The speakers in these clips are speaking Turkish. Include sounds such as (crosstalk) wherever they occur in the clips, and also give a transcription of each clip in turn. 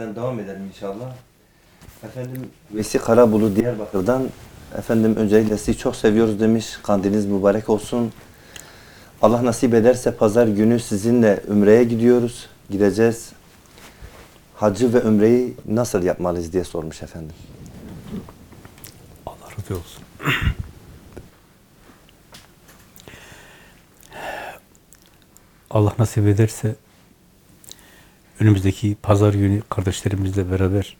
Devam edelim inşallah. Efendim Vesi Karabulu Diyarbakır'dan efendim öncelikle sizi çok seviyoruz demiş. Kandiliniz mübarek olsun. Allah nasip ederse pazar günü sizinle Ümre'ye gidiyoruz. Gideceğiz. Hacı ve Ümre'yi nasıl yapmalıyız diye sormuş efendim. Allah razı olsun. (clears throat) Allah nasip ederse önümüzdeki pazar günü kardeşlerimizle beraber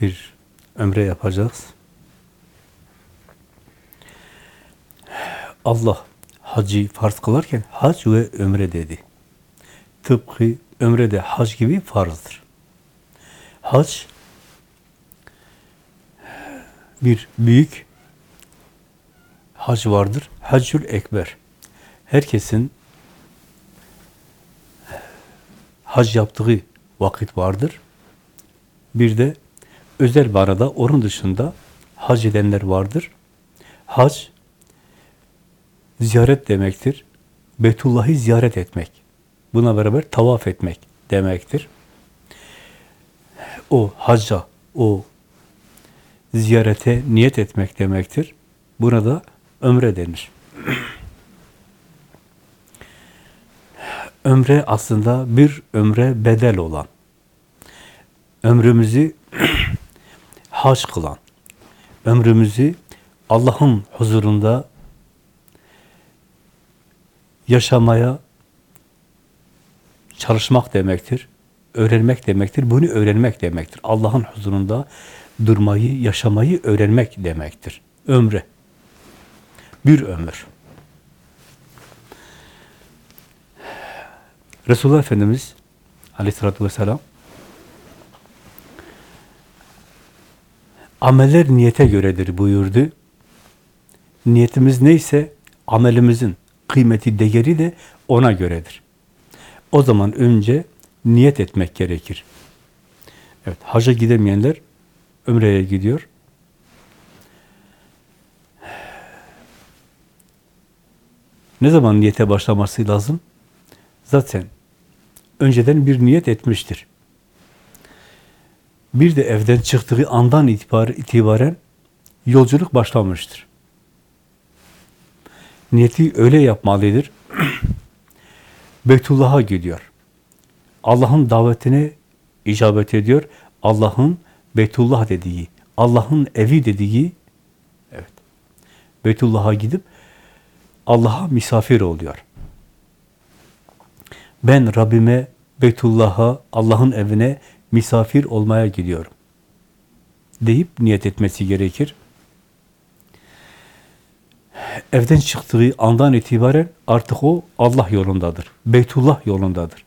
bir ömre yapacağız. Allah hacı farz kılarken hac ve ömre dedi. Tıpkı ömre de hac gibi farzdır. Hac bir büyük hac vardır. Haccül Ekber. Herkesin hac yaptığı vakit vardır. Bir de özel manada onun dışında hac edenler vardır. Hac ziyaret demektir. Beytullah'ı ziyaret etmek. Buna beraber tavaf etmek demektir. O hacca, o ziyarete niyet etmek demektir. Buna da ömre denir. (clears throat) ömre aslında bir ömre bedel olan, ömrümüzü (clears throat) hac kılan, ömrümüzü Allah'ın huzurunda yaşamaya çalışmak demektir. Öğrenmek demektir. Bunu öğrenmek demektir. Allah'ın huzurunda durmayı, yaşamayı öğrenmek demektir. Ömre. Bir ömür. Resulullah Efendimiz aleyhissalatü vesselam ameller niyete göredir buyurdu. Niyetimiz neyse amelimizin kıymeti, değeri de ona göredir. O zaman önce niyet etmek gerekir. Evet, hacca gidemeyenler ömreye gidiyor. Ne zaman niyete başlaması lazım? Zaten önceden bir niyet etmiştir. Bir de evden çıktığı andan itibaren yolculuk başlamıştır. Niyeti öyle yapmalıdır. (clears throat) Beytullah'a gidiyor. Allah'ın davetine icabet ediyor. Allah'ın Beytullah dediği, Allah'ın evi dediği, evet, Beytullah'a gidip Allah'a misafir oluyor. Ben Rabbime, Beytullah'a, Allah'ın evine misafir olmaya gidiyorum. Deyip niyet etmesi gerekir. Evden çıktığı andan itibaren artık o Allah yolundadır. Beytullah yolundadır.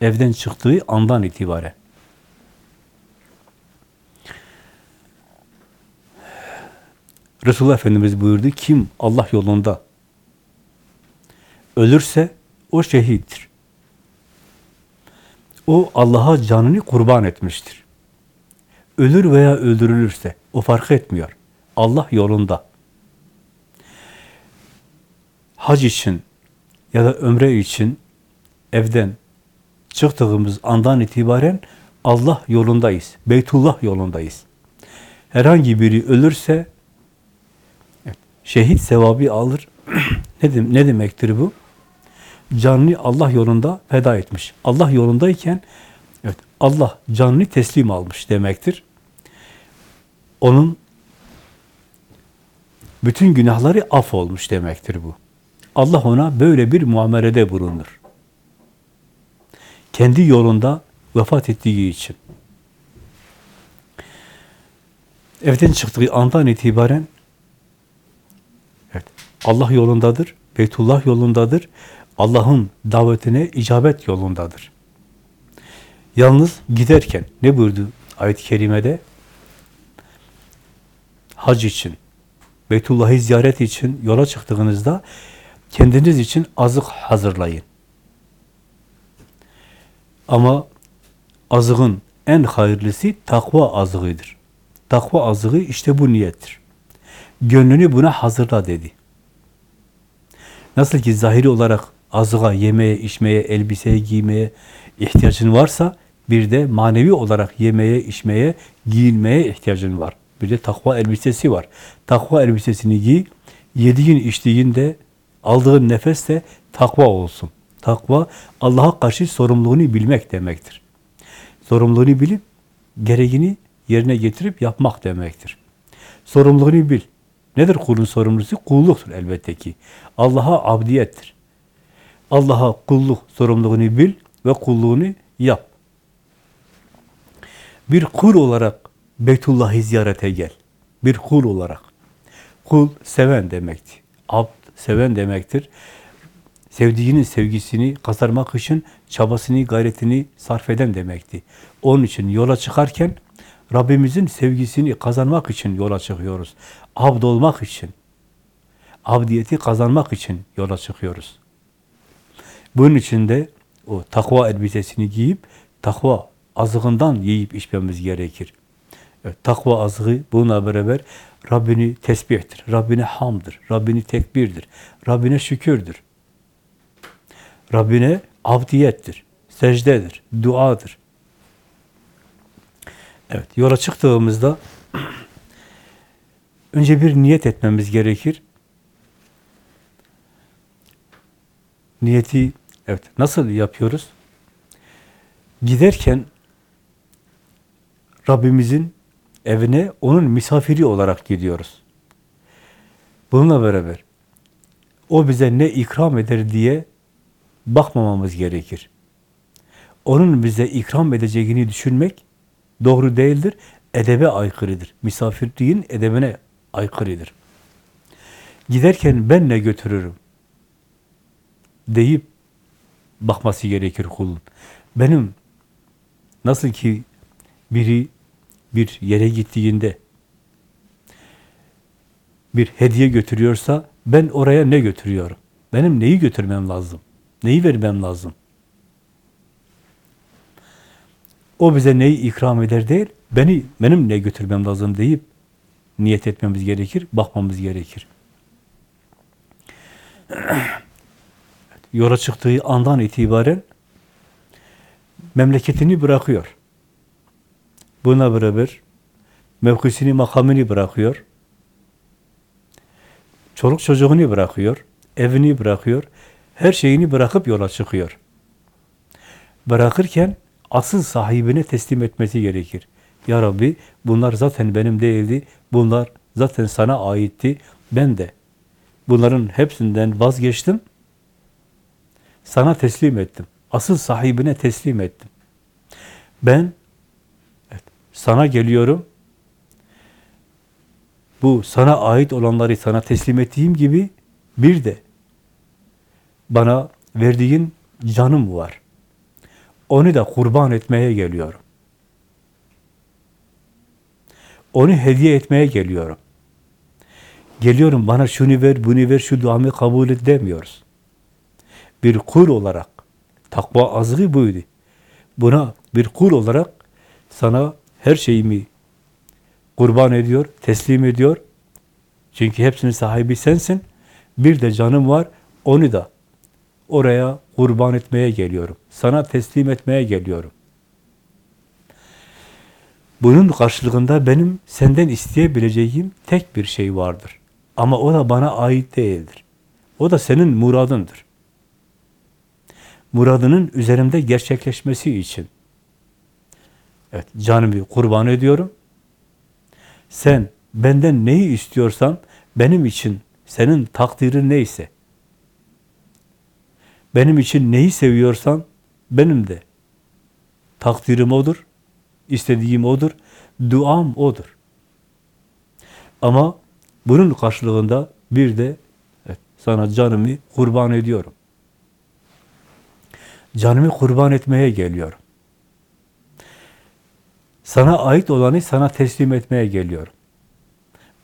Evden çıktığı andan itibaren. Resulullah Efendimiz buyurdu, kim Allah yolunda ölürse o şehittir. O Allah'a canını kurban etmiştir. Ölür veya öldürülürse o fark etmiyor. Allah yolunda. Hac için ya da ömre için evden çıktığımız andan itibaren Allah yolundayız. Beytullah yolundayız. Herhangi biri ölürse şehit sevabı alır. (clears throat) ne, de, ne demektir bu? Canını Allah yolunda feda etmiş. Allah yolundayken evet, Allah canını teslim almış demektir. Onun bütün günahları af olmuş demektir bu. Allah ona böyle bir muamelede bulunur. Kendi yolunda vefat ettiği için. Evden çıktığı andan itibaren evet, Allah yolundadır, Beytullah yolundadır, Allah'ın davetine icabet yolundadır. Yalnız giderken ne buyurdu ayet-i kerimede? Hac için, Beytullah'ı ziyaret için yola çıktığınızda kendiniz için azık hazırlayın. Ama azığın en hayırlısı takva azığıdır. Takva azığı işte bu niyettir. Gönlünü buna hazırla dedi. Nasıl ki zahiri olarak azığa, yemeye, içmeye, elbiseye, giymeye ihtiyacın varsa bir de manevi olarak yemeye, içmeye, giyinmeye ihtiyacın var. Bir de takva elbisesi var. Takva elbisesini giy, yediğin, içtiğin de, aldığın nefes de takva olsun. Takva, Allah'a karşı sorumluluğunu bilmek demektir. Sorumluluğunu bilip, gereğini yerine getirip yapmak demektir. Sorumluluğunu bil. Nedir kulun sorumlusu? Kulluktur elbette ki. Allah'a abdiyettir. Allah'a kulluk sorumluluğunu bil ve kulluğunu yap. Bir kul olarak Beytullah'ı ziyarete gel. Bir kul olarak. Kul seven demektir. Abd seven demektir. Sevdiğinin sevgisini kazanmak için çabasını, gayretini sarf eden demekti. Onun için yola çıkarken Rabbimizin sevgisini kazanmak için yola çıkıyoruz. Abd olmak için, abdiyeti kazanmak için yola çıkıyoruz. Bunun için de o takva elbisesini giyip takva azığından yiyip içmemiz gerekir. Evet, takva azığı bununla beraber Rabbini tesbihtir, Rabbine hamdır, Rabbini tekbirdir, Rabbine şükürdür. Rabbine abdiyettir, secdedir, duadır. Evet, yola çıktığımızda (clears throat) önce bir niyet etmemiz gerekir. Niyeti evet nasıl yapıyoruz? Giderken Rabbimizin evine onun misafiri olarak gidiyoruz. Bununla beraber o bize ne ikram eder diye bakmamamız gerekir. Onun bize ikram edeceğini düşünmek doğru değildir, edebe aykırıdır. Misafirliğin edebine aykırıdır. Giderken ben ne götürürüm deyip bakması gerekir kulun. Benim nasıl ki biri bir yere gittiğinde bir hediye götürüyorsa ben oraya ne götürüyorum? Benim neyi götürmem lazım? Neyi vermem lazım? O bize neyi ikram eder değil, beni benim ne götürmem lazım deyip niyet etmemiz gerekir, bakmamız gerekir. (clears throat) Yola çıktığı andan itibaren memleketini bırakıyor. Buna beraber mevkisini, makamını bırakıyor. Çoluk çocuğunu bırakıyor, evini bırakıyor, her şeyini bırakıp yola çıkıyor. Bırakırken asıl sahibine teslim etmesi gerekir. Ya Rabbi bunlar zaten benim değildi, bunlar zaten sana aitti, ben de bunların hepsinden vazgeçtim, sana teslim ettim. Asıl sahibine teslim ettim. Ben evet, sana geliyorum, bu sana ait olanları sana teslim ettiğim gibi bir de bana verdiğin canım var. Onu da kurban etmeye geliyorum. Onu hediye etmeye geliyorum. Geliyorum bana şunu ver, bunu ver, şu duamı kabul et demiyoruz. Bir kul olarak, takva azığı buydu. Buna bir kul olarak sana her şeyimi kurban ediyor, teslim ediyor. Çünkü hepsinin sahibi sensin. Bir de canım var, onu da oraya kurban etmeye geliyorum. Sana teslim etmeye geliyorum. Bunun karşılığında benim senden isteyebileceğim tek bir şey vardır. Ama o da bana ait değildir. O da senin muradındır. Muradının üzerimde gerçekleşmesi için. Evet, canımı kurban ediyorum. Sen benden neyi istiyorsan benim için senin takdirin neyse benim için neyi seviyorsan benim de takdirim odur, istediğim odur, duam odur. Ama bunun karşılığında bir de evet, sana canımı kurban ediyorum. Canımı kurban etmeye geliyorum. Sana ait olanı sana teslim etmeye geliyorum.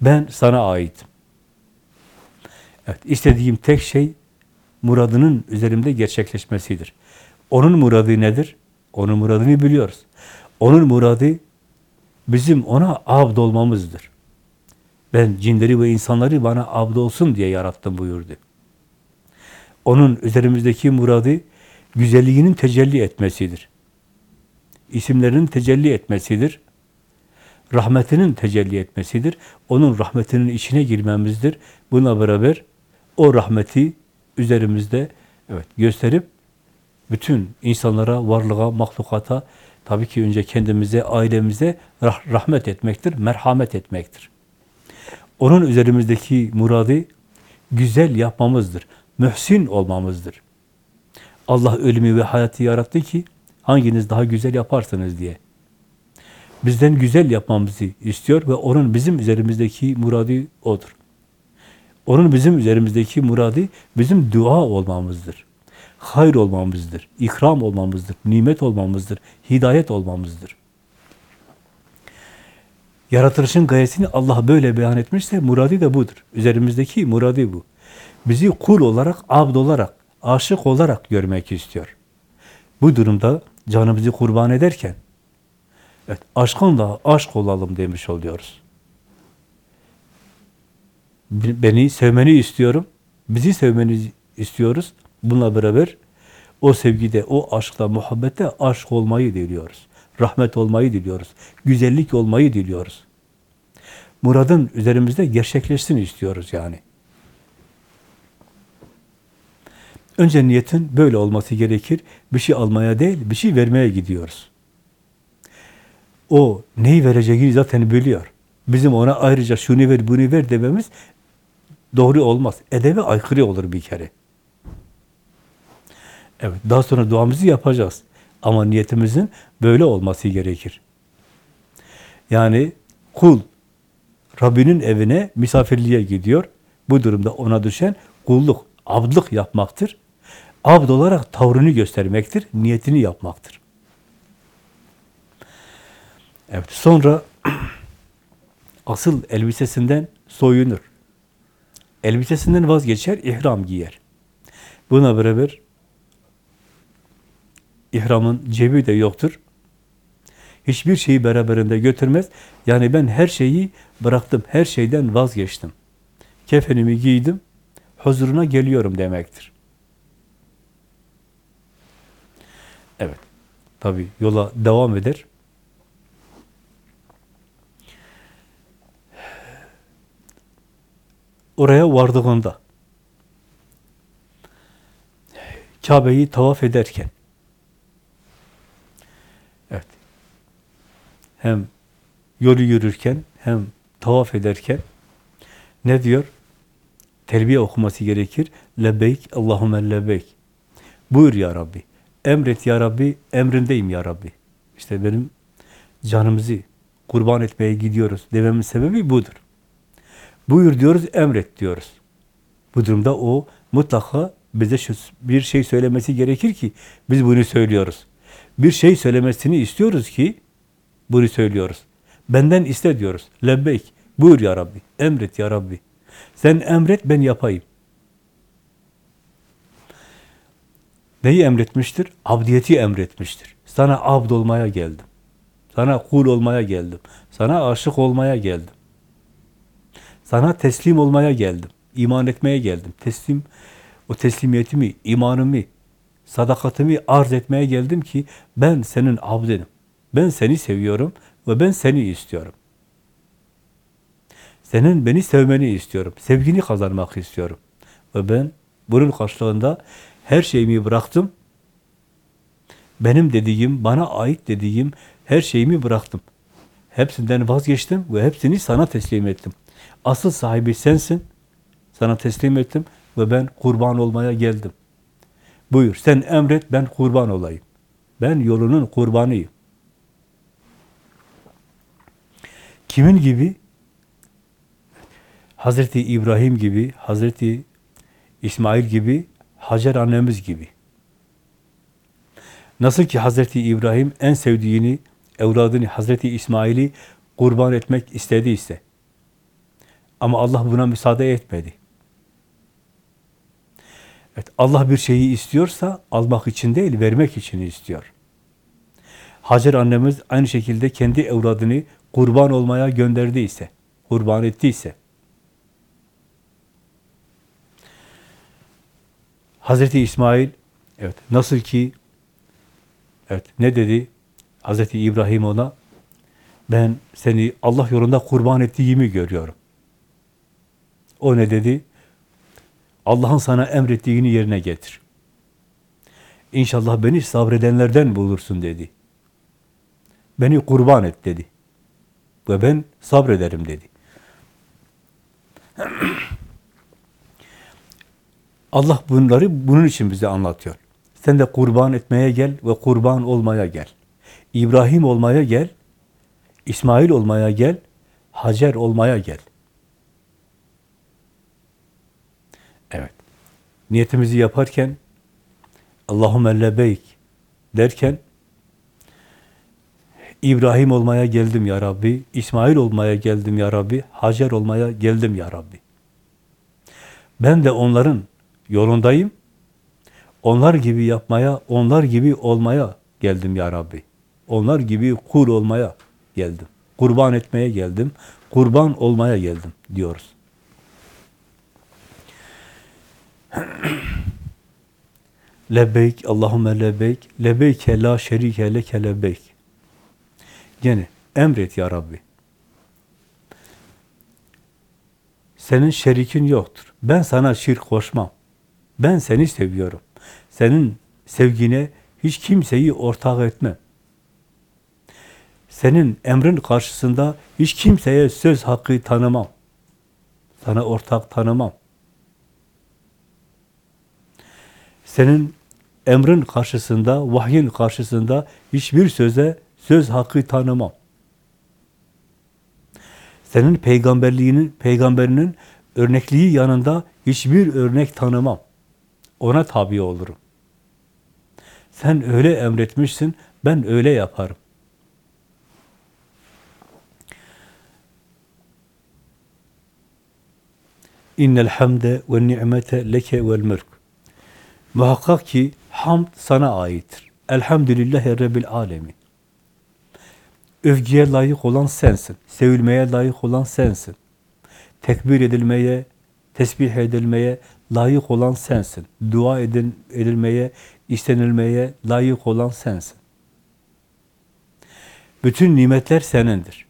Ben sana aitim. Evet, istediğim tek şey muradının üzerimde gerçekleşmesidir. Onun muradı nedir? Onun muradını biliyoruz. Onun muradı bizim ona abd olmamızdır. Ben cinleri ve insanları bana abd olsun diye yarattım buyurdu. Onun üzerimizdeki muradı güzelliğinin tecelli etmesidir. İsimlerinin tecelli etmesidir. Rahmetinin tecelli etmesidir. Onun rahmetinin içine girmemizdir. Buna beraber o rahmeti üzerimizde evet gösterip bütün insanlara, varlığa, mahlukata, tabii ki önce kendimize, ailemize rah- rahmet etmektir, merhamet etmektir. Onun üzerimizdeki muradı güzel yapmamızdır, mühsin olmamızdır. Allah ölümü ve hayatı yarattı ki hanginiz daha güzel yaparsınız diye. Bizden güzel yapmamızı istiyor ve onun bizim üzerimizdeki muradı odur. Onun bizim üzerimizdeki muradı bizim dua olmamızdır. Hayır olmamızdır, ikram olmamızdır, nimet olmamızdır, hidayet olmamızdır. Yaratılışın gayesini Allah böyle beyan etmişse muradı da budur. Üzerimizdeki muradı bu. Bizi kul olarak, abd olarak, aşık olarak görmek istiyor. Bu durumda canımızı kurban ederken evet, aşkınla aşk olalım demiş oluyoruz. Beni sevmeni istiyorum, bizi sevmeni istiyoruz. Bununla beraber o sevgide, o aşkta, muhabbette aşk olmayı diliyoruz. Rahmet olmayı diliyoruz. Güzellik olmayı diliyoruz. Muradın üzerimizde gerçekleşsin istiyoruz yani. Önce niyetin böyle olması gerekir. Bir şey almaya değil, bir şey vermeye gidiyoruz. O neyi vereceğini zaten biliyor. Bizim ona ayrıca şunu ver, bunu ver dememiz doğru olmaz. Edebe aykırı olur bir kere. Evet, daha sonra duamızı yapacağız. Ama niyetimizin böyle olması gerekir. Yani kul Rabbinin evine misafirliğe gidiyor. Bu durumda ona düşen kulluk, abdlık yapmaktır. Abd olarak tavrını göstermektir, niyetini yapmaktır. Evet, sonra (clears throat) asıl elbisesinden soyunur. Elbisesinden vazgeçer, ihram giyer. Buna beraber ihramın cebi de yoktur. Hiçbir şeyi beraberinde götürmez. Yani ben her şeyi bıraktım, her şeyden vazgeçtim. Kefenimi giydim, huzuruna geliyorum demektir. Evet, tabi yola devam eder. Oraya vardığında, Kabe'yi tavaf ederken, Evet. Hem yolu yürürken hem tavaf ederken ne diyor? Terbiye okuması gerekir. Lebeyk, Allahümme lebeyk. Buyur ya Rabbi. Emret ya Rabbi, emrindeyim ya Rabbi. İşte benim canımızı kurban etmeye gidiyoruz dememin sebebi budur. Buyur diyoruz, emret diyoruz. Bu durumda o mutlaka bize bir şey söylemesi gerekir ki biz bunu söylüyoruz bir şey söylemesini istiyoruz ki bunu söylüyoruz. Benden iste diyoruz. Lebbeyk. Buyur ya Rabbi. Emret ya Rabbi. Sen emret ben yapayım. Neyi emretmiştir? Abdiyeti emretmiştir. Sana abd olmaya geldim. Sana kul olmaya geldim. Sana aşık olmaya geldim. Sana teslim olmaya geldim. İman etmeye geldim. Teslim, o teslimiyetimi, imanımı, sadakatimi arz etmeye geldim ki ben senin abdenim. Ben seni seviyorum ve ben seni istiyorum. Senin beni sevmeni istiyorum. Sevgini kazanmak istiyorum. Ve ben bunun karşılığında her şeyimi bıraktım. Benim dediğim, bana ait dediğim her şeyimi bıraktım. Hepsinden vazgeçtim ve hepsini sana teslim ettim. Asıl sahibi sensin. Sana teslim ettim ve ben kurban olmaya geldim. Buyur sen emret ben kurban olayım. Ben yolunun kurbanıyım. Kimin gibi? Hazreti İbrahim gibi, Hazreti İsmail gibi, Hacer annemiz gibi. Nasıl ki Hazreti İbrahim en sevdiğini, evladını Hazreti İsmail'i kurban etmek istediyse. Ama Allah buna müsaade etmedi. Evet, Allah bir şeyi istiyorsa almak için değil, vermek için istiyor. Hacer annemiz aynı şekilde kendi evladını kurban olmaya gönderdiyse, kurban ettiyse, Hazreti İsmail evet nasıl ki evet ne dedi Hazreti İbrahim ona ben seni Allah yolunda kurban ettiğimi görüyorum. O ne dedi? Allah'ın sana emrettiğini yerine getir. İnşallah beni sabredenlerden bulursun dedi. Beni kurban et dedi. Ve ben sabrederim dedi. (clears throat) Allah bunları bunun için bize anlatıyor. Sen de kurban etmeye gel ve kurban olmaya gel. İbrahim olmaya gel, İsmail olmaya gel, Hacer olmaya gel. Evet. Niyetimizi yaparken Allahümme lebeyk derken İbrahim olmaya geldim ya Rabbi, İsmail olmaya geldim ya Rabbi, Hacer olmaya geldim ya Rabbi. Ben de onların yolundayım. Onlar gibi yapmaya, onlar gibi olmaya geldim ya Rabbi. Onlar gibi kul olmaya geldim. Kurban etmeye geldim. Kurban olmaya geldim diyoruz. (clears throat) Lebbeyk, Allahümme lebbeyk, lebbeyke la şerike leke lebbeyk. Gene emret ya Rabbi. Senin şerikin yoktur. Ben sana şirk koşmam. Ben seni seviyorum. Senin sevgine hiç kimseyi ortak etmem. Senin emrin karşısında hiç kimseye söz hakkı tanımam. Sana ortak tanımam. Senin emrin karşısında, vahyin karşısında hiçbir söze söz hakkı tanımam. Senin peygamberliğinin, peygamberinin örnekliği yanında hiçbir örnek tanımam. Ona tabi olurum. Sen öyle emretmişsin, ben öyle yaparım. İnnel hamde ve ni'mete leke vel mülk. Muhakkak ki hamd sana aittir. Elhamdülillahi Rabbil alemin. Övgüye layık olan sensin. Sevilmeye layık olan sensin. Tekbir edilmeye, tesbih edilmeye layık olan sensin. Dua edil, edilmeye, istenilmeye layık olan sensin. Bütün nimetler senindir.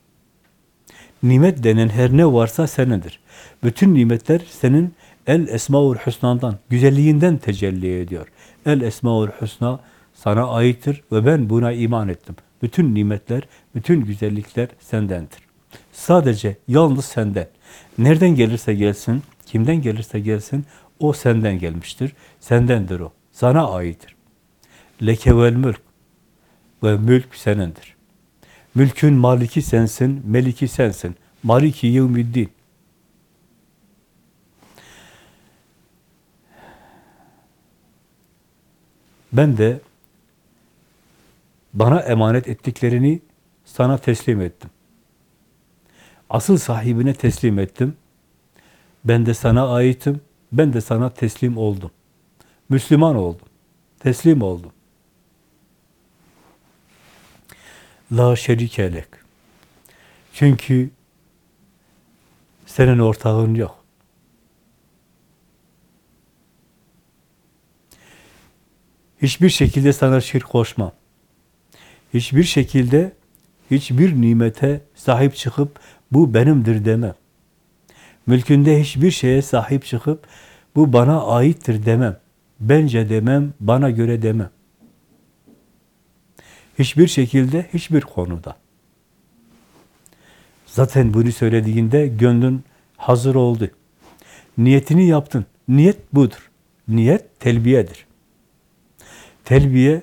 Nimet denen her ne varsa senindir. Bütün nimetler senin El Esmaül Hüsna'dan, güzelliğinden tecelli ediyor. El Esmaül Hüsna sana aittir ve ben buna iman ettim. Bütün nimetler, bütün güzellikler sendendir. Sadece yalnız senden. Nereden gelirse gelsin, kimden gelirse gelsin, o senden gelmiştir. Sendendir o. Sana aittir. Leke vel mülk. Ve mülk senindir. Mülkün maliki sensin, meliki sensin. Maliki yevmiddin. Ben de bana emanet ettiklerini sana teslim ettim. Asıl sahibine teslim ettim. Ben de sana aitim. Ben de sana teslim oldum. Müslüman oldum. Teslim oldum. La şerikelek. Çünkü senin ortağın yok. Hiçbir şekilde sana şirk koşmam. Hiçbir şekilde hiçbir nimete sahip çıkıp bu benimdir demem. Mülkünde hiçbir şeye sahip çıkıp bu bana aittir demem. Bence demem, bana göre demem. Hiçbir şekilde, hiçbir konuda. Zaten bunu söylediğinde gönlün hazır oldu. Niyetini yaptın. Niyet budur. Niyet telbiyedir. Telbiye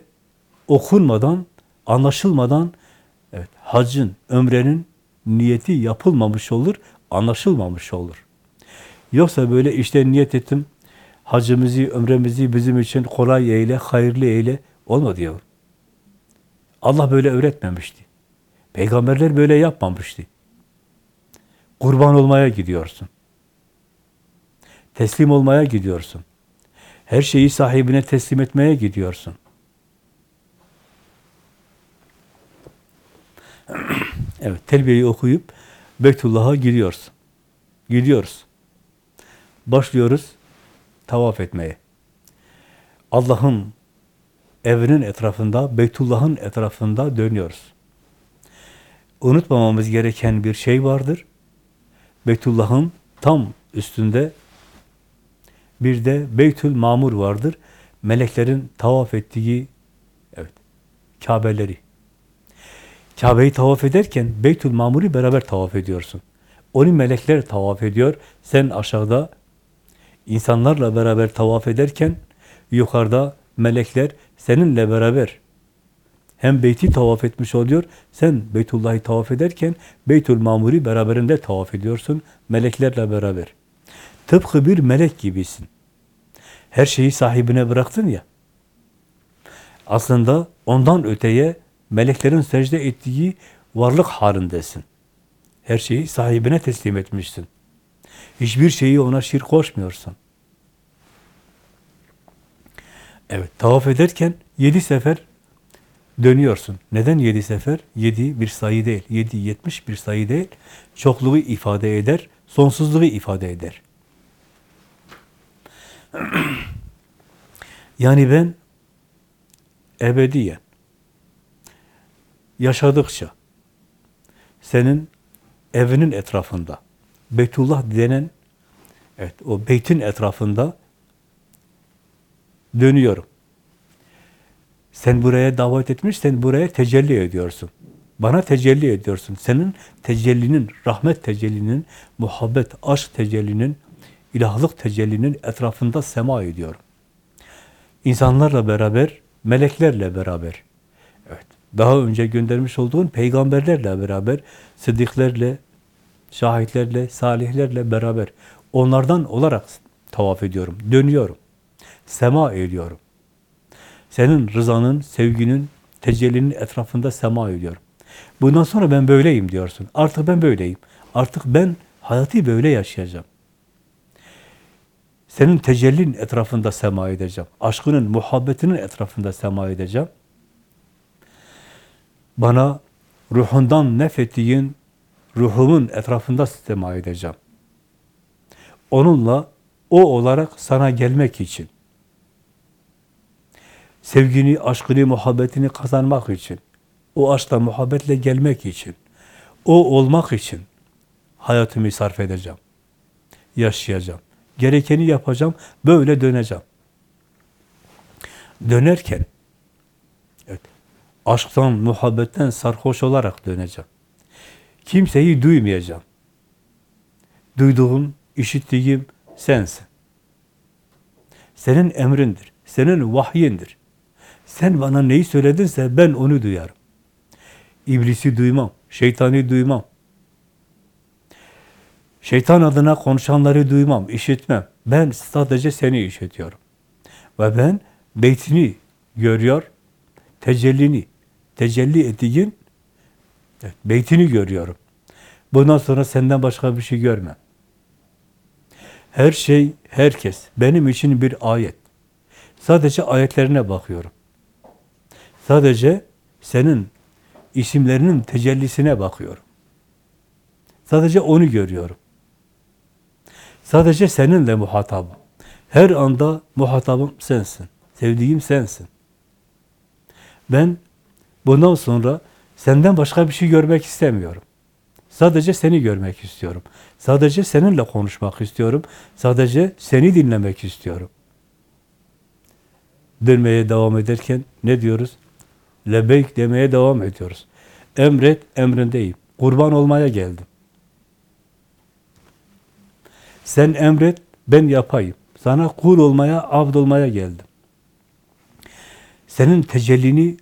okunmadan, anlaşılmadan evet, hacın, ömrenin niyeti yapılmamış olur, anlaşılmamış olur. Yoksa böyle işte niyet ettim, hacımızı, ömremizi bizim için kolay eyle, hayırlı eyle, olmadı diyor. Allah böyle öğretmemişti. Peygamberler böyle yapmamıştı. Kurban olmaya gidiyorsun. Teslim olmaya gidiyorsun. Her şeyi sahibine teslim etmeye gidiyorsun. (clears throat) Evet, terbiyeyi okuyup Beytullah'a gidiyoruz. Gidiyoruz. Başlıyoruz tavaf etmeye. Allah'ın evinin etrafında, Beytullah'ın etrafında dönüyoruz. Unutmamamız gereken bir şey vardır. Beytullah'ın tam üstünde bir de Beytül Mamur vardır. Meleklerin tavaf ettiği evet Kabeleri. Kabe'yi tavaf ederken Beytül Mamur'u beraber tavaf ediyorsun. Onu melekler tavaf ediyor. Sen aşağıda insanlarla beraber tavaf ederken yukarıda melekler seninle beraber hem beyti tavaf etmiş oluyor, sen Beytullah'ı tavaf ederken Beytül Mamur'u beraberinde tavaf ediyorsun, meleklerle beraber. Tıpkı bir melek gibisin. Her şeyi sahibine bıraktın ya. Aslında ondan öteye meleklerin secde ettiği varlık halindesin. Her şeyi sahibine teslim etmişsin. Hiçbir şeyi ona şirk koşmuyorsun. Evet, tavaf ederken yedi sefer dönüyorsun. Neden yedi sefer? Yedi bir sayı değil. Yedi yetmiş bir sayı değil. Çokluğu ifade eder, sonsuzluğu ifade eder. (clears throat) yani ben ebediyen yaşadıkça senin evinin etrafında Beytullah denen evet o beytin etrafında dönüyorum. Sen buraya davet etmiş, sen buraya tecelli ediyorsun. Bana tecelli ediyorsun. Senin tecellinin, rahmet tecellinin, muhabbet, aşk tecellinin, ilahlık tecellinin etrafında sema ediyorum. İnsanlarla beraber, meleklerle beraber. Daha önce göndermiş olduğun peygamberlerle beraber, sıddıklerle, şahitlerle, salihlerle beraber onlardan olarak tavaf ediyorum, dönüyorum. Sema ediyorum. Senin rızanın, sevginin, tecellinin etrafında sema ediyorum. Bundan sonra ben böyleyim diyorsun. Artık ben böyleyim. Artık ben hayatı böyle yaşayacağım. Senin tecellin etrafında sema edeceğim. Aşkının, muhabbetinin etrafında sema edeceğim. Bana ruhundan nefettiğin ruhumun etrafında sema edeceğim. Onunla o olarak sana gelmek için sevgini, aşkını, muhabbetini kazanmak için, o aşkla, muhabbetle gelmek için, o olmak için hayatımı sarf edeceğim. Yaşayacağım. Gerekeni yapacağım, böyle döneceğim. Dönerken, aşktan, muhabbetten sarhoş olarak döneceğim. Kimseyi duymayacağım. Duyduğum, işittiğim sensin. Senin emrindir, senin vahyindir. Sen bana neyi söyledinse ben onu duyarım. İblisi duymam, şeytani duymam. Şeytan adına konuşanları duymam, işitmem. Ben sadece seni işitiyorum. Ve ben beytini görüyor, tecellini, tecelli ettiğin evet, beytini görüyorum. Bundan sonra senden başka bir şey görmem. Her şey, herkes benim için bir ayet. Sadece ayetlerine bakıyorum. Sadece senin isimlerinin tecellisine bakıyorum. Sadece onu görüyorum. Sadece seninle muhatabım. Her anda muhatabım sensin. Sevdiğim sensin. Ben bundan sonra senden başka bir şey görmek istemiyorum. Sadece seni görmek istiyorum. Sadece seninle konuşmak istiyorum. Sadece seni dinlemek istiyorum. Dönmeye devam ederken ne diyoruz? Lebeyk demeye devam ediyoruz. Emret, emrindeyim. Kurban olmaya geldim. Sen emret, ben yapayım. Sana kul olmaya, abd olmaya geldim. Senin tecellini,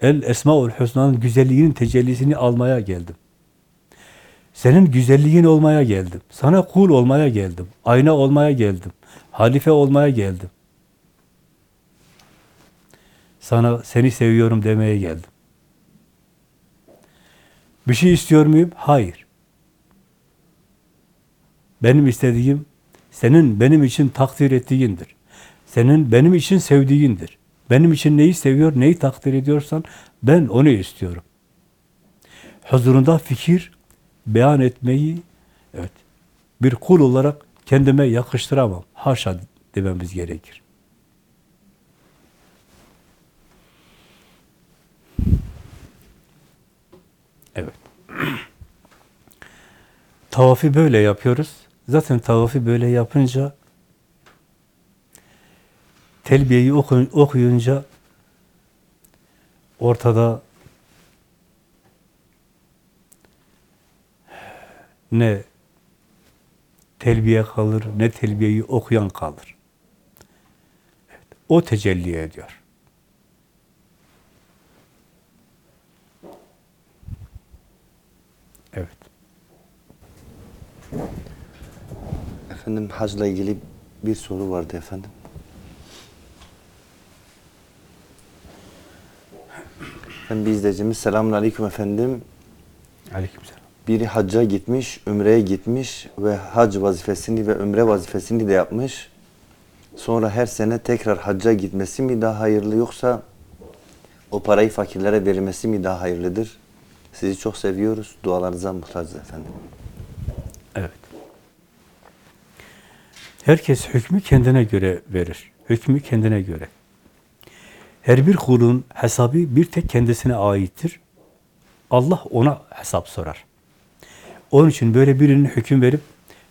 El Esmaül Hüsna'nın güzelliğinin tecellisini almaya geldim. Senin güzelliğin olmaya geldim. Sana kul olmaya geldim. Ayna olmaya geldim. Halife olmaya geldim. Sana seni seviyorum demeye geldim. Bir şey istiyor muyum? Hayır. Benim istediğim senin benim için takdir ettiğindir. Senin benim için sevdiğindir. Benim için neyi seviyor, neyi takdir ediyorsan ben onu istiyorum. Huzurunda fikir beyan etmeyi evet bir kul olarak kendime yakıştıramam. Haşa dememiz gerekir. Evet. (clears throat) Tavafı böyle yapıyoruz. Zaten tavafı böyle yapınca telbiyeyi oku- okuyunca ortada ne telbiye kalır, ne telbiyeyi okuyan kalır. Evet, o tecelli ediyor. Evet. Efendim hacla ilgili bir soru vardı efendim. Efendim bir izleyicimiz selamun aleyküm efendim. Aleykümselam. Biri hacca gitmiş, ümreye gitmiş ve hac vazifesini ve ümre vazifesini de yapmış. Sonra her sene tekrar hacca gitmesi mi daha hayırlı yoksa o parayı fakirlere verilmesi mi daha hayırlıdır? Sizi çok seviyoruz. Dualarınıza muhtacız efendim. Evet. Herkes hükmü kendine göre verir. Hükmü kendine göre. Her bir kulun hesabı bir tek kendisine aittir. Allah ona hesap sorar. Onun için böyle birinin hüküm verip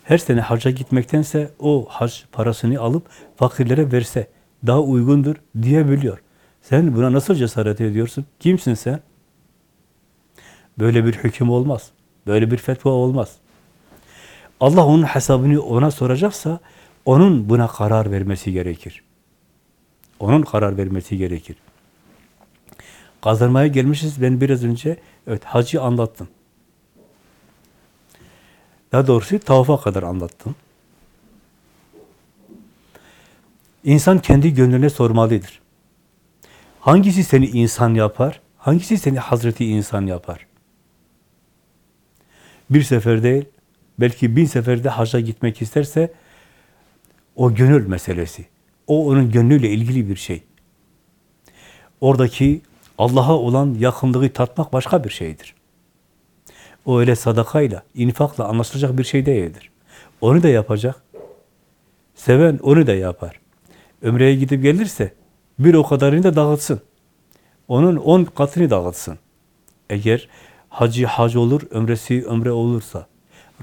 her sene hacca gitmektense o hac parasını alıp fakirlere verse daha uygundur diyebiliyor. Sen buna nasıl cesaret ediyorsun? Kimsin sen? Böyle bir hüküm olmaz. Böyle bir fetva olmaz. Allah onun hesabını ona soracaksa onun buna karar vermesi gerekir. Onun karar vermesi gerekir. Kazanmaya gelmişiz. Ben biraz önce evet hacı anlattım. Daha doğrusu tavafa kadar anlattım. İnsan kendi gönlüne sormalıdır. Hangisi seni insan yapar? Hangisi seni Hazreti insan yapar? Bir sefer değil, belki bin seferde hacca gitmek isterse o gönül meselesi. O onun gönlüyle ilgili bir şey. Oradaki Allah'a olan yakınlığı tatmak başka bir şeydir. O öyle sadakayla, infakla anlaşılacak bir şey değildir. Onu da yapacak. Seven onu da yapar. Ömreye gidip gelirse bir o kadarını da dağıtsın. Onun on katını dağıtsın. Eğer hacı hac olur, ömresi ömre olursa,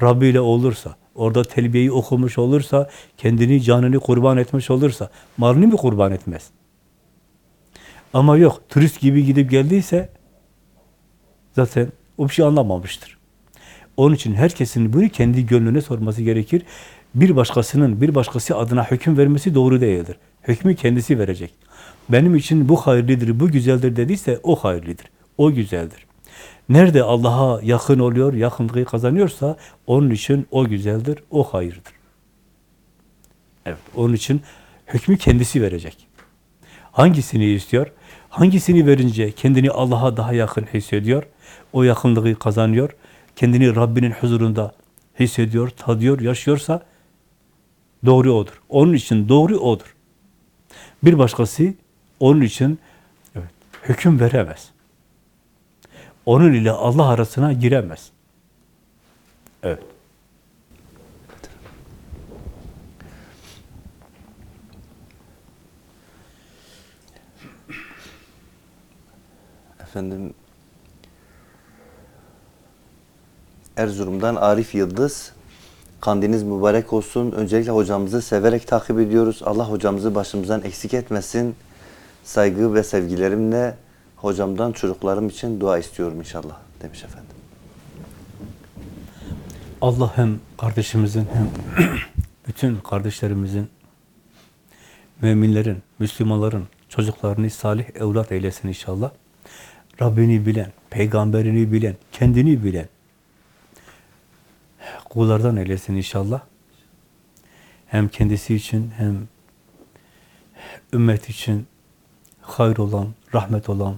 Rabbi ile olursa, orada telbiyeyi okumuş olursa, kendini, canını kurban etmiş olursa, malını mı kurban etmez? Ama yok, turist gibi gidip geldiyse, zaten o bir şey anlamamıştır. Onun için herkesin bunu kendi gönlüne sorması gerekir. Bir başkasının, bir başkası adına hüküm vermesi doğru değildir. Hükmü kendisi verecek. Benim için bu hayırlıdır, bu güzeldir dediyse o hayırlıdır, o güzeldir. Nerede Allah'a yakın oluyor, yakınlığı kazanıyorsa onun için o güzeldir, o hayırdır. Evet, onun için hükmü kendisi verecek. Hangisini istiyor? Hangisini verince kendini Allah'a daha yakın hissediyor? O yakınlığı kazanıyor. Kendini Rabbinin huzurunda hissediyor, tadıyor, yaşıyorsa doğru odur. Onun için doğru odur. Bir başkası onun için evet, hüküm veremez. Onun ile Allah arasına giremez. Evet. Efendim Erzurum'dan Arif Yıldız Kandiniz mübarek olsun. Öncelikle hocamızı severek takip ediyoruz. Allah hocamızı başımızdan eksik etmesin. Saygı ve sevgilerimle hocamdan çocuklarım için dua istiyorum inşallah demiş efendim. Allah hem kardeşimizin hem (clears throat) bütün kardeşlerimizin, müminlerin, Müslümanların çocuklarını salih evlat eylesin inşallah. Rabbini bilen, peygamberini bilen, kendini bilen kullardan eylesin inşallah. Hem kendisi için hem ümmet için hayır olan, rahmet olan,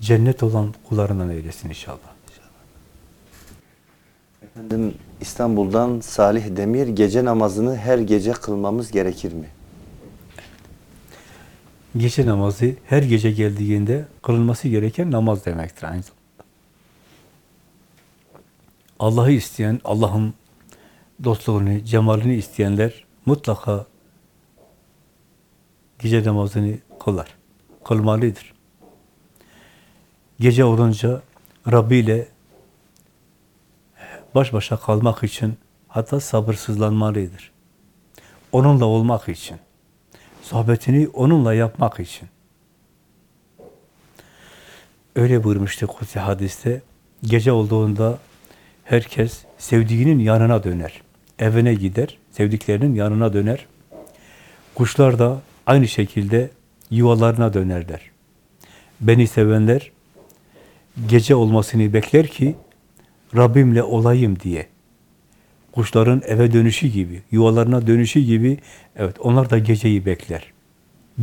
cennet olan kullarından eylesin inşallah. Efendim İstanbul'dan Salih Demir gece namazını her gece kılmamız gerekir mi? Gece namazı her gece geldiğinde kılınması gereken namaz demektir aynı zamanda. Allah'ı isteyen, Allah'ın dostluğunu, cemalini isteyenler mutlaka gece namazını kılar. Kılmalıdır. Gece olunca Rabbi ile baş başa kalmak için hatta sabırsızlanmalıdır. Onunla olmak için. Sohbetini onunla yapmak için. Öyle buyurmuştu Kutsi hadiste. Gece olduğunda herkes sevdiğinin yanına döner. Evine gider, sevdiklerinin yanına döner. Kuşlar da aynı şekilde yuvalarına dönerler. Beni sevenler gece olmasını bekler ki Rabbimle olayım diye. Kuşların eve dönüşü gibi, yuvalarına dönüşü gibi, evet onlar da geceyi bekler.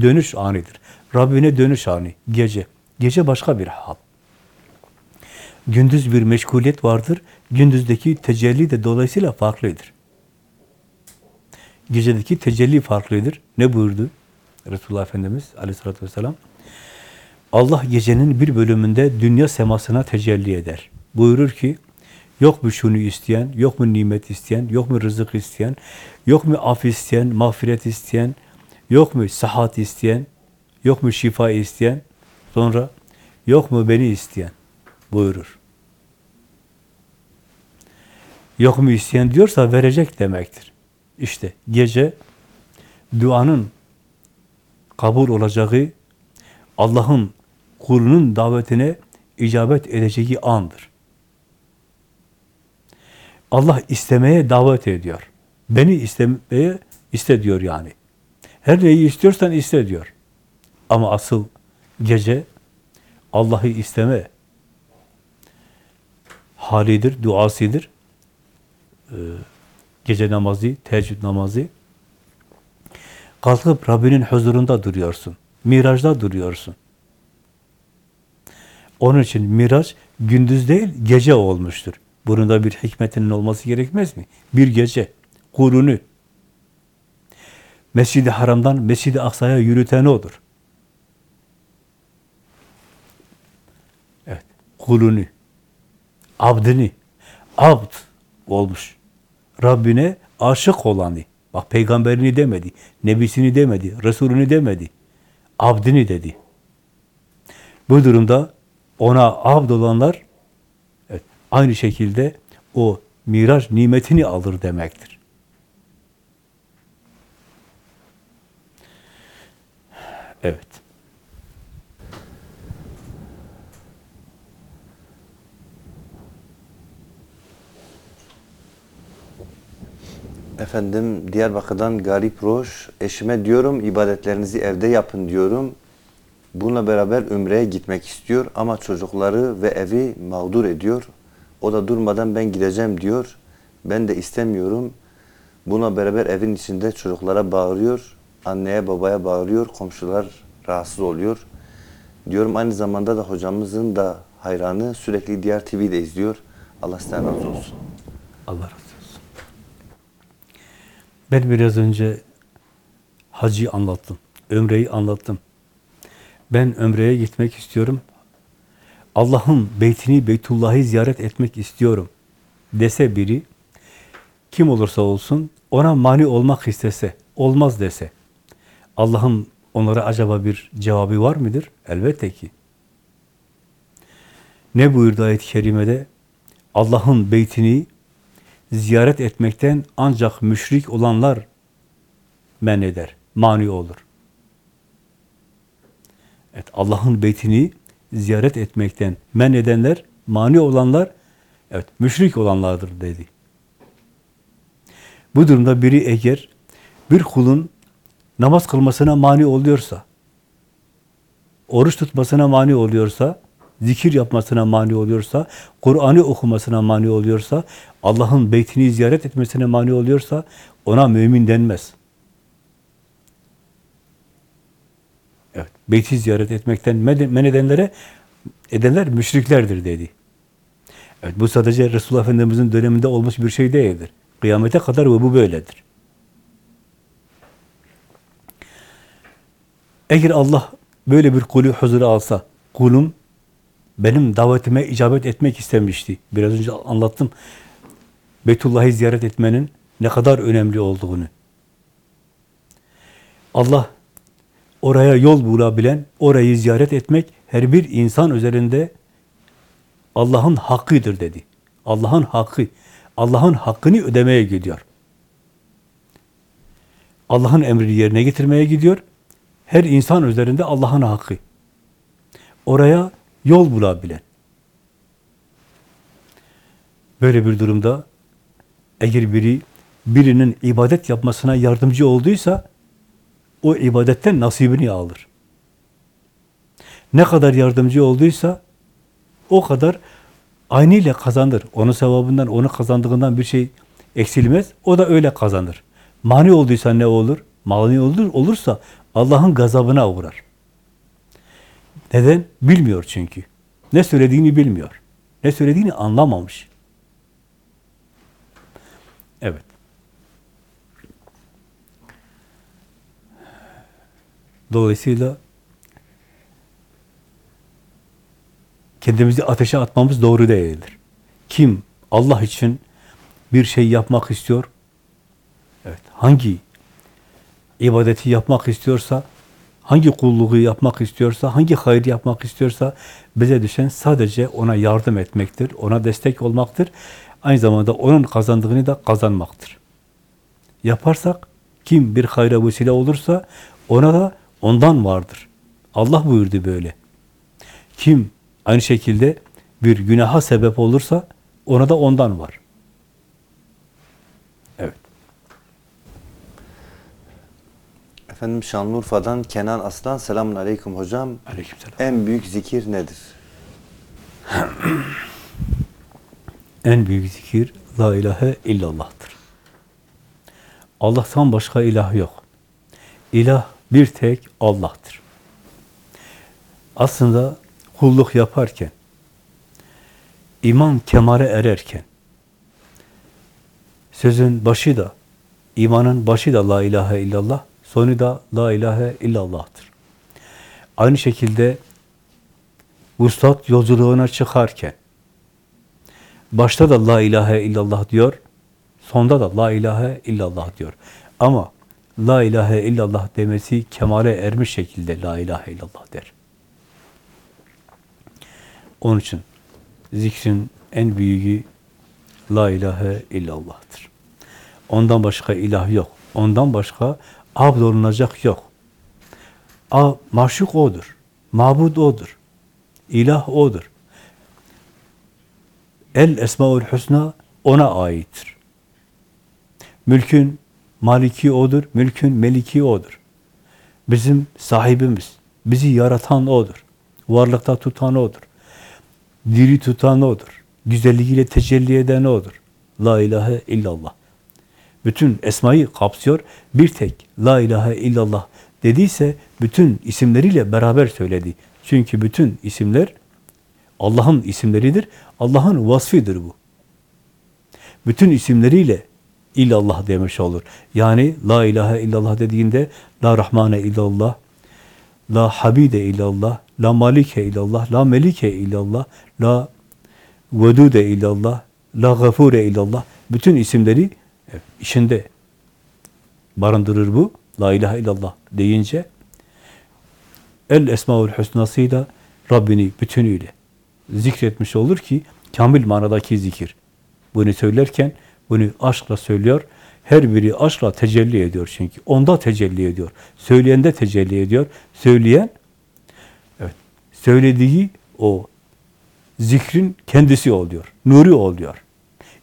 Dönüş anidir. Rabbine dönüş ani, gece. Gece başka bir hal. Gündüz bir meşguliyet vardır. Gündüzdeki tecelli de dolayısıyla farklıdır. Gecedeki tecelli farklıdır. Ne buyurdu Resulullah Efendimiz aleyhissalatü vesselam? Allah gecenin bir bölümünde dünya semasına tecelli eder. Buyurur ki, yok mu şunu isteyen, yok mu nimet isteyen, yok mu rızık isteyen, yok mu af isteyen, mağfiret isteyen, yok mu sıhhat isteyen, yok mu şifa isteyen, sonra yok mu beni isteyen buyurur. Yok mu isteyen diyorsa verecek demektir. İşte gece duanın kabul olacağı, Allah'ın kulunun davetine icabet edeceği andır. Allah istemeye davet ediyor. Beni istemeye iste diyor yani. Her neyi istiyorsan iste diyor. Ama asıl gece Allah'ı isteme halidir, duasıdır. Ee, gece namazı, teheccüd namazı. Kalkıp Rabbinin huzurunda duruyorsun. Mirajda duruyorsun. Onun için miraç gündüz değil, gece olmuştur. Bunun da bir hikmetinin olması gerekmez mi? Bir gece, kulunu Mescid-i Haram'dan Mescid-i Aksa'ya yürüten odur. Evet, kulunu, abdini, abd olmuş. Rabbine aşık olanı. Bak peygamberini demedi, nebisini demedi, Resulünü demedi. Abdini dedi. Bu durumda ona abd olanlar evet, aynı şekilde o miraç nimetini alır demektir. Evet. Efendim Diyarbakır'dan Garip Roş, eşime diyorum ibadetlerinizi evde yapın diyorum. Bununla beraber Ümre'ye gitmek istiyor ama çocukları ve evi mağdur ediyor. O da durmadan ben gideceğim diyor. Ben de istemiyorum. Buna beraber evin içinde çocuklara bağırıyor. Anneye babaya bağırıyor. Komşular rahatsız oluyor. Diyorum aynı zamanda da hocamızın da hayranı sürekli diğer TV'de izliyor. Allah sizden razı olsun. Allah razı olsun. Ben biraz önce hacı anlattım. Ömreyi anlattım. Ben ömreye gitmek istiyorum. Allah'ın beytini, Beytullah'ı ziyaret etmek istiyorum dese biri, kim olursa olsun ona mani olmak istese, olmaz dese, Allah'ın onlara acaba bir cevabı var mıdır? Elbette ki. Ne buyurdu ayet-i kerimede? Allah'ın beytini ziyaret etmekten ancak müşrik olanlar men eder, mani olur. Evet, Allah'ın beytini ziyaret etmekten men edenler, mani olanlar, evet, müşrik olanlardır dedi. Bu durumda biri eğer bir kulun namaz kılmasına mani oluyorsa, oruç tutmasına mani oluyorsa, zikir yapmasına mani oluyorsa, Kur'an'ı okumasına mani oluyorsa, Allah'ın beytini ziyaret etmesine mani oluyorsa, ona mümin denmez. Evet, beyti ziyaret etmekten men edenlere, edenler müşriklerdir dedi. Evet, bu sadece Resulullah Efendimiz'in döneminde olmuş bir şey değildir. Kıyamete kadar ve bu böyledir. Eğer Allah böyle bir kulü huzura alsa, kulum benim davetime icabet etmek istemişti. Biraz önce anlattım. Beytullah'ı ziyaret etmenin ne kadar önemli olduğunu. Allah oraya yol bulabilen, orayı ziyaret etmek her bir insan üzerinde Allah'ın hakkıdır dedi. Allah'ın hakkı. Allah'ın hakkını ödemeye gidiyor. Allah'ın emrini yerine getirmeye gidiyor. Her insan üzerinde Allah'ın hakkı. Oraya yol bulabilen. Böyle bir durumda eğer biri birinin ibadet yapmasına yardımcı olduysa o ibadetten nasibini alır. Ne kadar yardımcı olduysa o kadar aynı ile kazanır. Onun sevabından, onu kazandığından bir şey eksilmez. O da öyle kazanır. Mani olduysa ne olur? Mani olur, olursa Allah'ın gazabına uğrar. Neden? Bilmiyor çünkü. Ne söylediğini bilmiyor. Ne söylediğini anlamamış. Evet. Dolayısıyla kendimizi ateşe atmamız doğru değildir. Kim Allah için bir şey yapmak istiyor, evet, hangi ibadeti yapmak istiyorsa, hangi kulluğu yapmak istiyorsa, hangi hayır yapmak istiyorsa bize düşen sadece ona yardım etmektir, ona destek olmaktır. Aynı zamanda onun kazandığını da kazanmaktır. Yaparsak kim bir hayra vesile olursa ona da ondan vardır. Allah buyurdu böyle. Kim aynı şekilde bir günaha sebep olursa ona da ondan var. Efendim Şanlıurfa'dan Kenan Aslan. Selamun Aleyküm hocam. Aleykümselam. En büyük zikir nedir? (clears throat) En büyük zikir la ilahe illallah'tır. Allah'tan başka ilah yok. İlah bir tek Allah'tır. Aslında kulluk yaparken, iman kemale ererken, sözün başı da, imanın başı da la ilahe illallah, sonu da la ilahe illallah'tır. Aynı şekilde vuslat yolculuğuna çıkarken, başta da la ilahe illallah diyor, sonda da la ilahe illallah diyor. Ama la ilahe illallah demesi kemale ermiş şekilde la ilahe illallah der. Onun için zikrin en büyüğü la ilahe illallah'tır. Ondan başka ilah yok. Ondan başka abd olunacak yok. A, maşuk odur. Mabud odur. İlah odur. El Esmaül Hüsna ona aittir. Mülkün maliki odur, mülkün meliki odur. Bizim sahibimiz, bizi yaratan odur. Varlıkta tutan odur. Diri tutan odur. Güzelliğiyle tecelli eden odur. La ilahe illallah. Bütün esmayı kapsıyor. Bir tek la ilahe illallah dediyse bütün isimleriyle beraber söyledi. Çünkü bütün isimler Allah'ın isimleridir. Allah'ın vasfidir bu. Bütün isimleriyle illallah demiş olur. Yani la ilahe illallah dediğinde la rahmane illallah, la habide illallah, la malike illallah, la melike illallah, la vedude illallah, la gafure illallah. Bütün isimleri içinde barındırır bu. La ilahe illallah deyince El Esmaül Hüsna'sıyla Rabbini bütünüyle zikretmiş olur ki kamil manadaki zikir. Bunu söylerken bunu aşkla söylüyor. Her biri aşkla tecelli ediyor çünkü. Onda tecelli ediyor. Söyleyende tecelli ediyor. Söyleyen evet, söylediği o zikrin kendisi oluyor. Nuri oluyor.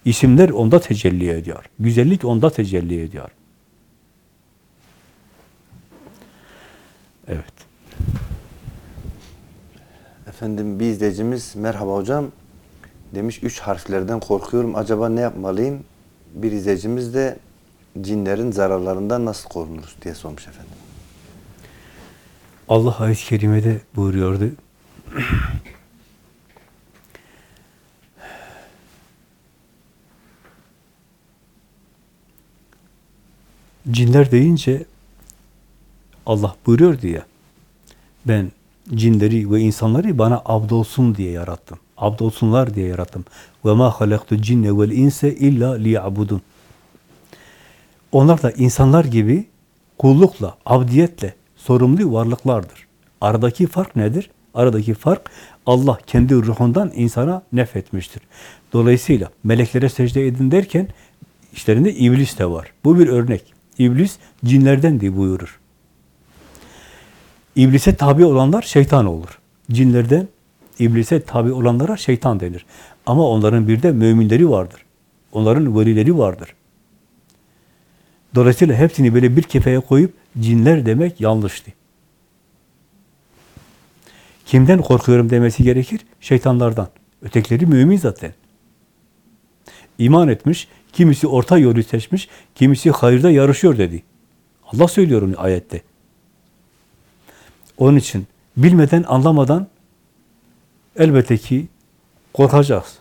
İsimler onda tecelli ediyor. Güzellik onda tecelli ediyor. Evet. Efendim bir izleyicimiz merhaba hocam demiş üç harflerden korkuyorum acaba ne yapmalıyım? Bir izleyicimiz de cinlerin zararlarından nasıl korunuruz diye sormuş efendim. Allah ayet-i kerimede buyuruyordu. Cinler deyince Allah buyuruyordu ya ben cinleri ve insanları bana abdolsun diye yarattım. Abdolsunlar diye yarattım. Ve ma halaktu cinne vel inse illa liyabudun. Onlar da insanlar gibi kullukla, abdiyetle sorumlu varlıklardır. Aradaki fark nedir? Aradaki fark Allah kendi ruhundan insana nefetmiştir. Dolayısıyla meleklere secde edin derken işlerinde iblis de var. Bu bir örnek. İblis cinlerden diye buyurur. İblise tabi olanlar şeytan olur. Cinlerden iblise tabi olanlara şeytan denir. Ama onların bir de müminleri vardır. Onların velileri vardır. Dolayısıyla hepsini böyle bir kefeye koyup cinler demek yanlıştı. Kimden korkuyorum demesi gerekir? Şeytanlardan. Ötekileri mümin zaten. İman etmiş, kimisi orta yolu seçmiş, kimisi hayırda yarışıyor dedi. Allah söylüyor onu ayette. Onun için bilmeden, anlamadan elbette ki korkacağız.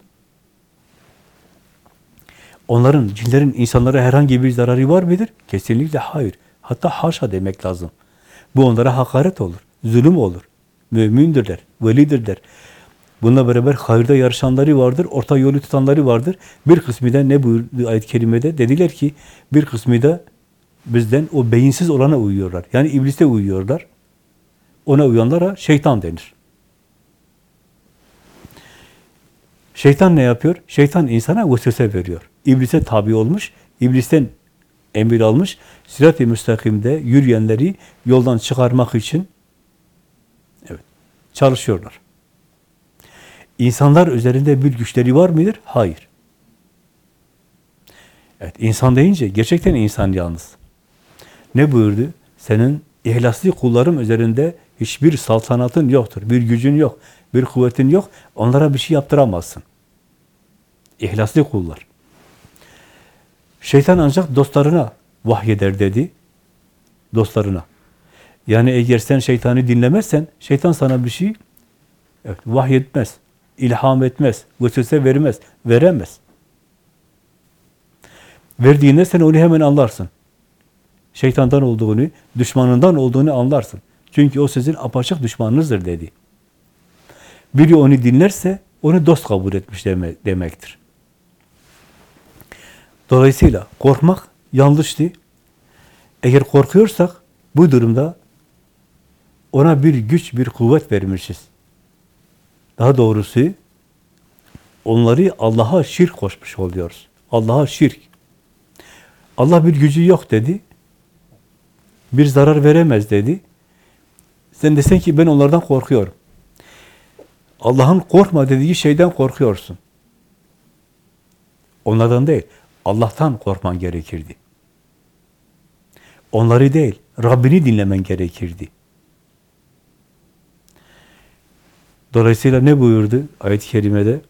Onların, cinlerin insanlara herhangi bir zararı var mıdır? Kesinlikle hayır. Hatta haşa demek lazım. Bu onlara hakaret olur, zulüm olur. Mümindirler, velidirler. Bununla beraber hayırda yarışanları vardır, orta yolu tutanları vardır. Bir kısmı da ne buyurdu ayet-i kerimede? Dediler ki bir kısmı da bizden o beyinsiz olana uyuyorlar. Yani iblise uyuyorlar. Ona uyanlara şeytan denir. Şeytan ne yapıyor? Şeytan insana vesvese veriyor. İblise tabi olmuş, iblisten emir almış, sirat-i müstakimde yürüyenleri yoldan çıkarmak için evet, çalışıyorlar. İnsanlar üzerinde bir güçleri var mıdır? Hayır. Evet, insan deyince gerçekten insan yalnız. Ne buyurdu? Senin ihlaslı kullarım üzerinde hiçbir saltanatın yoktur, bir gücün yok, bir kuvvetin yok. Onlara bir şey yaptıramazsın. İhlaslı kullar. Şeytan ancak dostlarına vahyeder dedi. Dostlarına. Yani eğer sen şeytanı dinlemezsen, şeytan sana bir şey evet, vahyetmez, ilham etmez, vesvese vermez, veremez. Verdiğinde sen onu hemen anlarsın. Şeytandan olduğunu, düşmanından olduğunu anlarsın. Çünkü o sizin apaçık düşmanınızdır dedi. Biri onu dinlerse onu dost kabul etmiş deme, demektir. Dolayısıyla korkmak yanlıştı. Eğer korkuyorsak bu durumda ona bir güç, bir kuvvet vermişiz. Daha doğrusu onları Allah'a şirk koşmuş oluyoruz. Allah'a şirk. Allah bir gücü yok dedi. Bir zarar veremez dedi. Sen desen ki ben onlardan korkuyorum. Allah'ın korkma dediği şeyden korkuyorsun. Onlardan değil, Allah'tan korkman gerekirdi. Onları değil, Rabbini dinlemen gerekirdi. Dolayısıyla ne buyurdu ayet-i kerimede?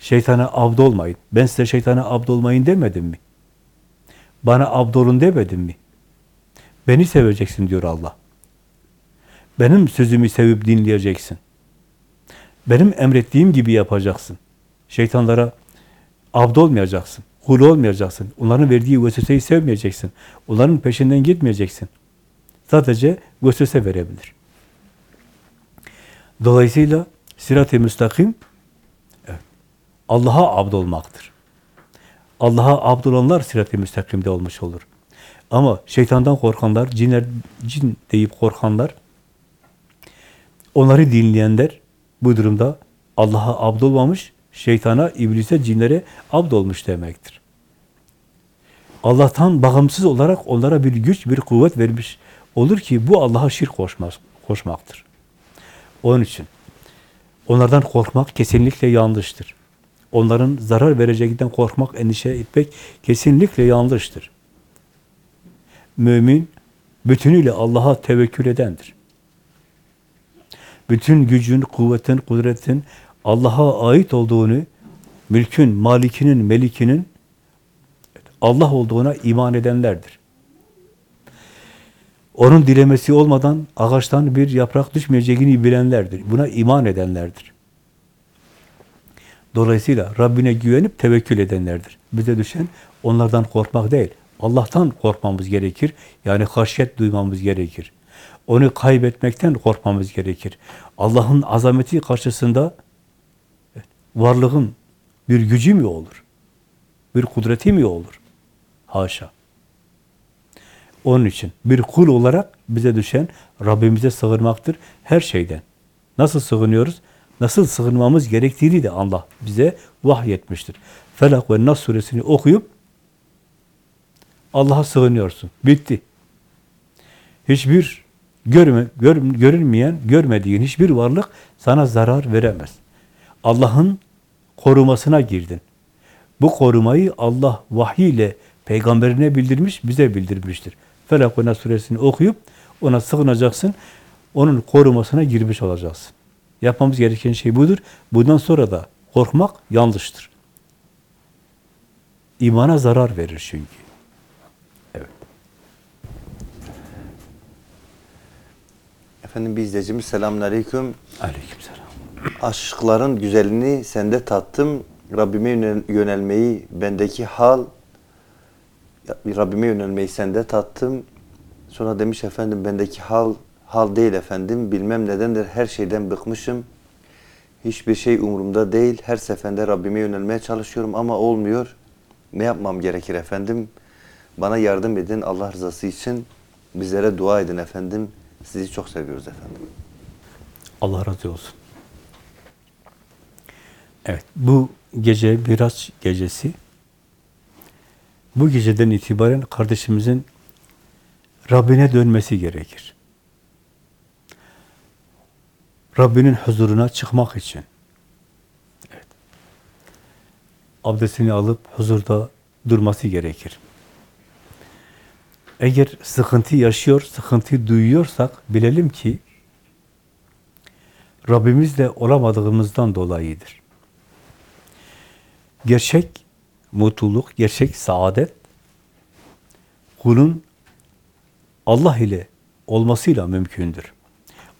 Şeytana abd olmayın. Ben size şeytana abd olmayın demedim mi? Bana abd olun demedim mi? Beni seveceksin diyor Allah. Benim sözümü sevip dinleyeceksin. Benim emrettiğim gibi yapacaksın. Şeytanlara abd olmayacaksın. Kul olmayacaksın. Onların verdiği vesveseyi sevmeyeceksin. Onların peşinden gitmeyeceksin. Sadece vesvese verebilir. Dolayısıyla sirat-i müstakim Allah'a abd olmaktır. Allah'a abd olanlar sirat-i müstakimde olmuş olur. Ama şeytandan korkanlar, cinler, cin deyip korkanlar, onları dinleyenler bu durumda Allah'a abd olmamış, şeytana, iblise, cinlere abd olmuş demektir. Allah'tan bağımsız olarak onlara bir güç, bir kuvvet vermiş olur ki bu Allah'a şirk koşmaz, koşmaktır. Onun için onlardan korkmak kesinlikle yanlıştır. Onların zarar vereceğinden korkmak, endişe etmek kesinlikle yanlıştır. Mümin bütünüyle Allah'a tevekkül edendir. Bütün gücün, kuvvetin, kudretin Allah'a ait olduğunu, mülkün, malikinin, melikinin Allah olduğuna iman edenlerdir. Onun dilemesi olmadan ağaçtan bir yaprak düşmeyeceğini bilenlerdir. Buna iman edenlerdir. Dolayısıyla Rabbine güvenip tevekkül edenlerdir. Bize düşen onlardan korkmak değil, Allah'tan korkmamız gerekir. Yani haşyet duymamız gerekir. Onu kaybetmekten korkmamız gerekir. Allah'ın azameti karşısında varlığın bir gücü mü olur? Bir kudreti mi olur? Haşa. Onun için bir kul olarak bize düşen Rabbimize sığınmaktır her şeyden. Nasıl sığınıyoruz? Nasıl sığınmamız gerektiğini de Allah bize vahyetmiştir. Felak ve Nas suresini okuyup Allah'a sığınıyorsun. Bitti. Hiçbir görme, gör, görünmeyen, görmediğin hiçbir varlık sana zarar veremez. Allah'ın korumasına girdin. Bu korumayı Allah vahyiyle peygamberine bildirmiş, bize bildirmiştir. Felak ve Nas suresini okuyup ona sığınacaksın. Onun korumasına girmiş olacaksın. Yapmamız gereken şey budur. Bundan sonra da korkmak yanlıştır. İmana zarar verir çünkü. Evet. Efendim bir izleyicimiz selamünaleyküm. Aleykümselam. Aşkların güzelini sende tattım. Rabbime yönel- yönelmeyi bendeki hal Rabbime yönelmeyi sende tattım. Sonra demiş efendim bendeki hal hal değil efendim. Bilmem nedendir her şeyden bıkmışım. Hiçbir şey umurumda değil. Her seferinde Rabbime yönelmeye çalışıyorum ama olmuyor. Ne yapmam gerekir efendim? Bana yardım edin Allah rızası için. Bizlere dua edin efendim. Sizi çok seviyoruz efendim. Allah razı olsun. Evet, bu gece Miraç gecesi. Bu geceden itibaren kardeşimizin Rabbine dönmesi gerekir. Rabbinin huzuruna çıkmak için. Evet. Abdestini alıp huzurda durması gerekir. Eğer sıkıntı yaşıyor, sıkıntı duyuyorsak bilelim ki Rabbimizle olamadığımızdan dolayıdır. Gerçek mutluluk, gerçek saadet kulun Allah ile olmasıyla mümkündür.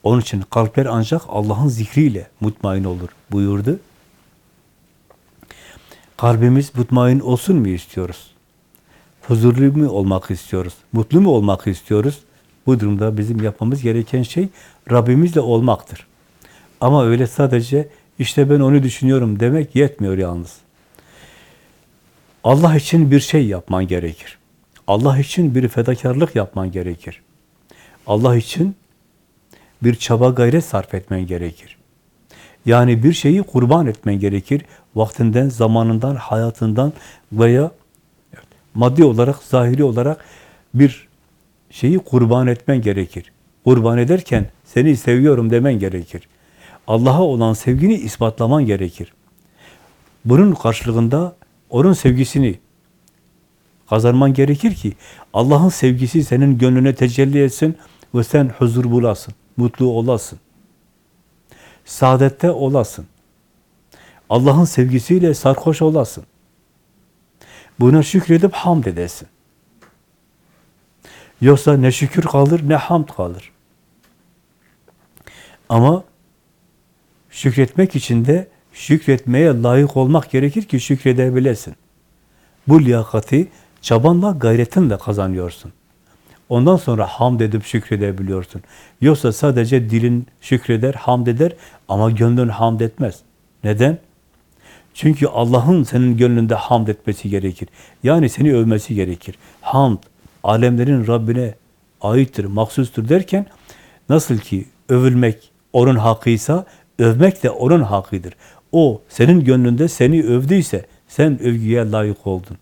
Onun için kalpler ancak Allah'ın zikriyle mutmain olur buyurdu. Kalbimiz mutmain olsun mu istiyoruz? Huzurlu mu olmak istiyoruz? Mutlu mu olmak istiyoruz? Bu durumda bizim yapmamız gereken şey Rabbimizle olmaktır. Ama öyle sadece işte ben onu düşünüyorum demek yetmiyor yalnız. Allah için bir şey yapman gerekir. Allah için bir fedakarlık yapman gerekir. Allah için bir çaba gayret sarf etmen gerekir. Yani bir şeyi kurban etmen gerekir. Vaktinden, zamanından, hayatından veya maddi olarak, zahiri olarak bir şeyi kurban etmen gerekir. Kurban ederken seni seviyorum demen gerekir. Allah'a olan sevgini ispatlaman gerekir. Bunun karşılığında onun sevgisini kazanman gerekir ki Allah'ın sevgisi senin gönlüne tecelli etsin ve sen huzur bulasın, mutlu olasın. Saadette olasın. Allah'ın sevgisiyle sarhoş olasın. Buna şükredip hamd edesin. Yoksa ne şükür kalır ne hamd kalır. Ama şükretmek için de şükretmeye layık olmak gerekir ki şükredebilesin. Bu liyakati çabanla, gayretinle kazanıyorsun. Ondan sonra hamd edip şükredebiliyorsun. Yoksa sadece dilin şükreder, hamd eder ama gönlün hamd etmez. Neden? Çünkü Allah'ın senin gönlünde hamd etmesi gerekir. Yani seni övmesi gerekir. Hamd, alemlerin Rabbine aittir, mahsustur derken nasıl ki övülmek onun hakkıysa övmek de onun hakkıdır. O senin gönlünde seni övdüyse sen övgüye layık oldun.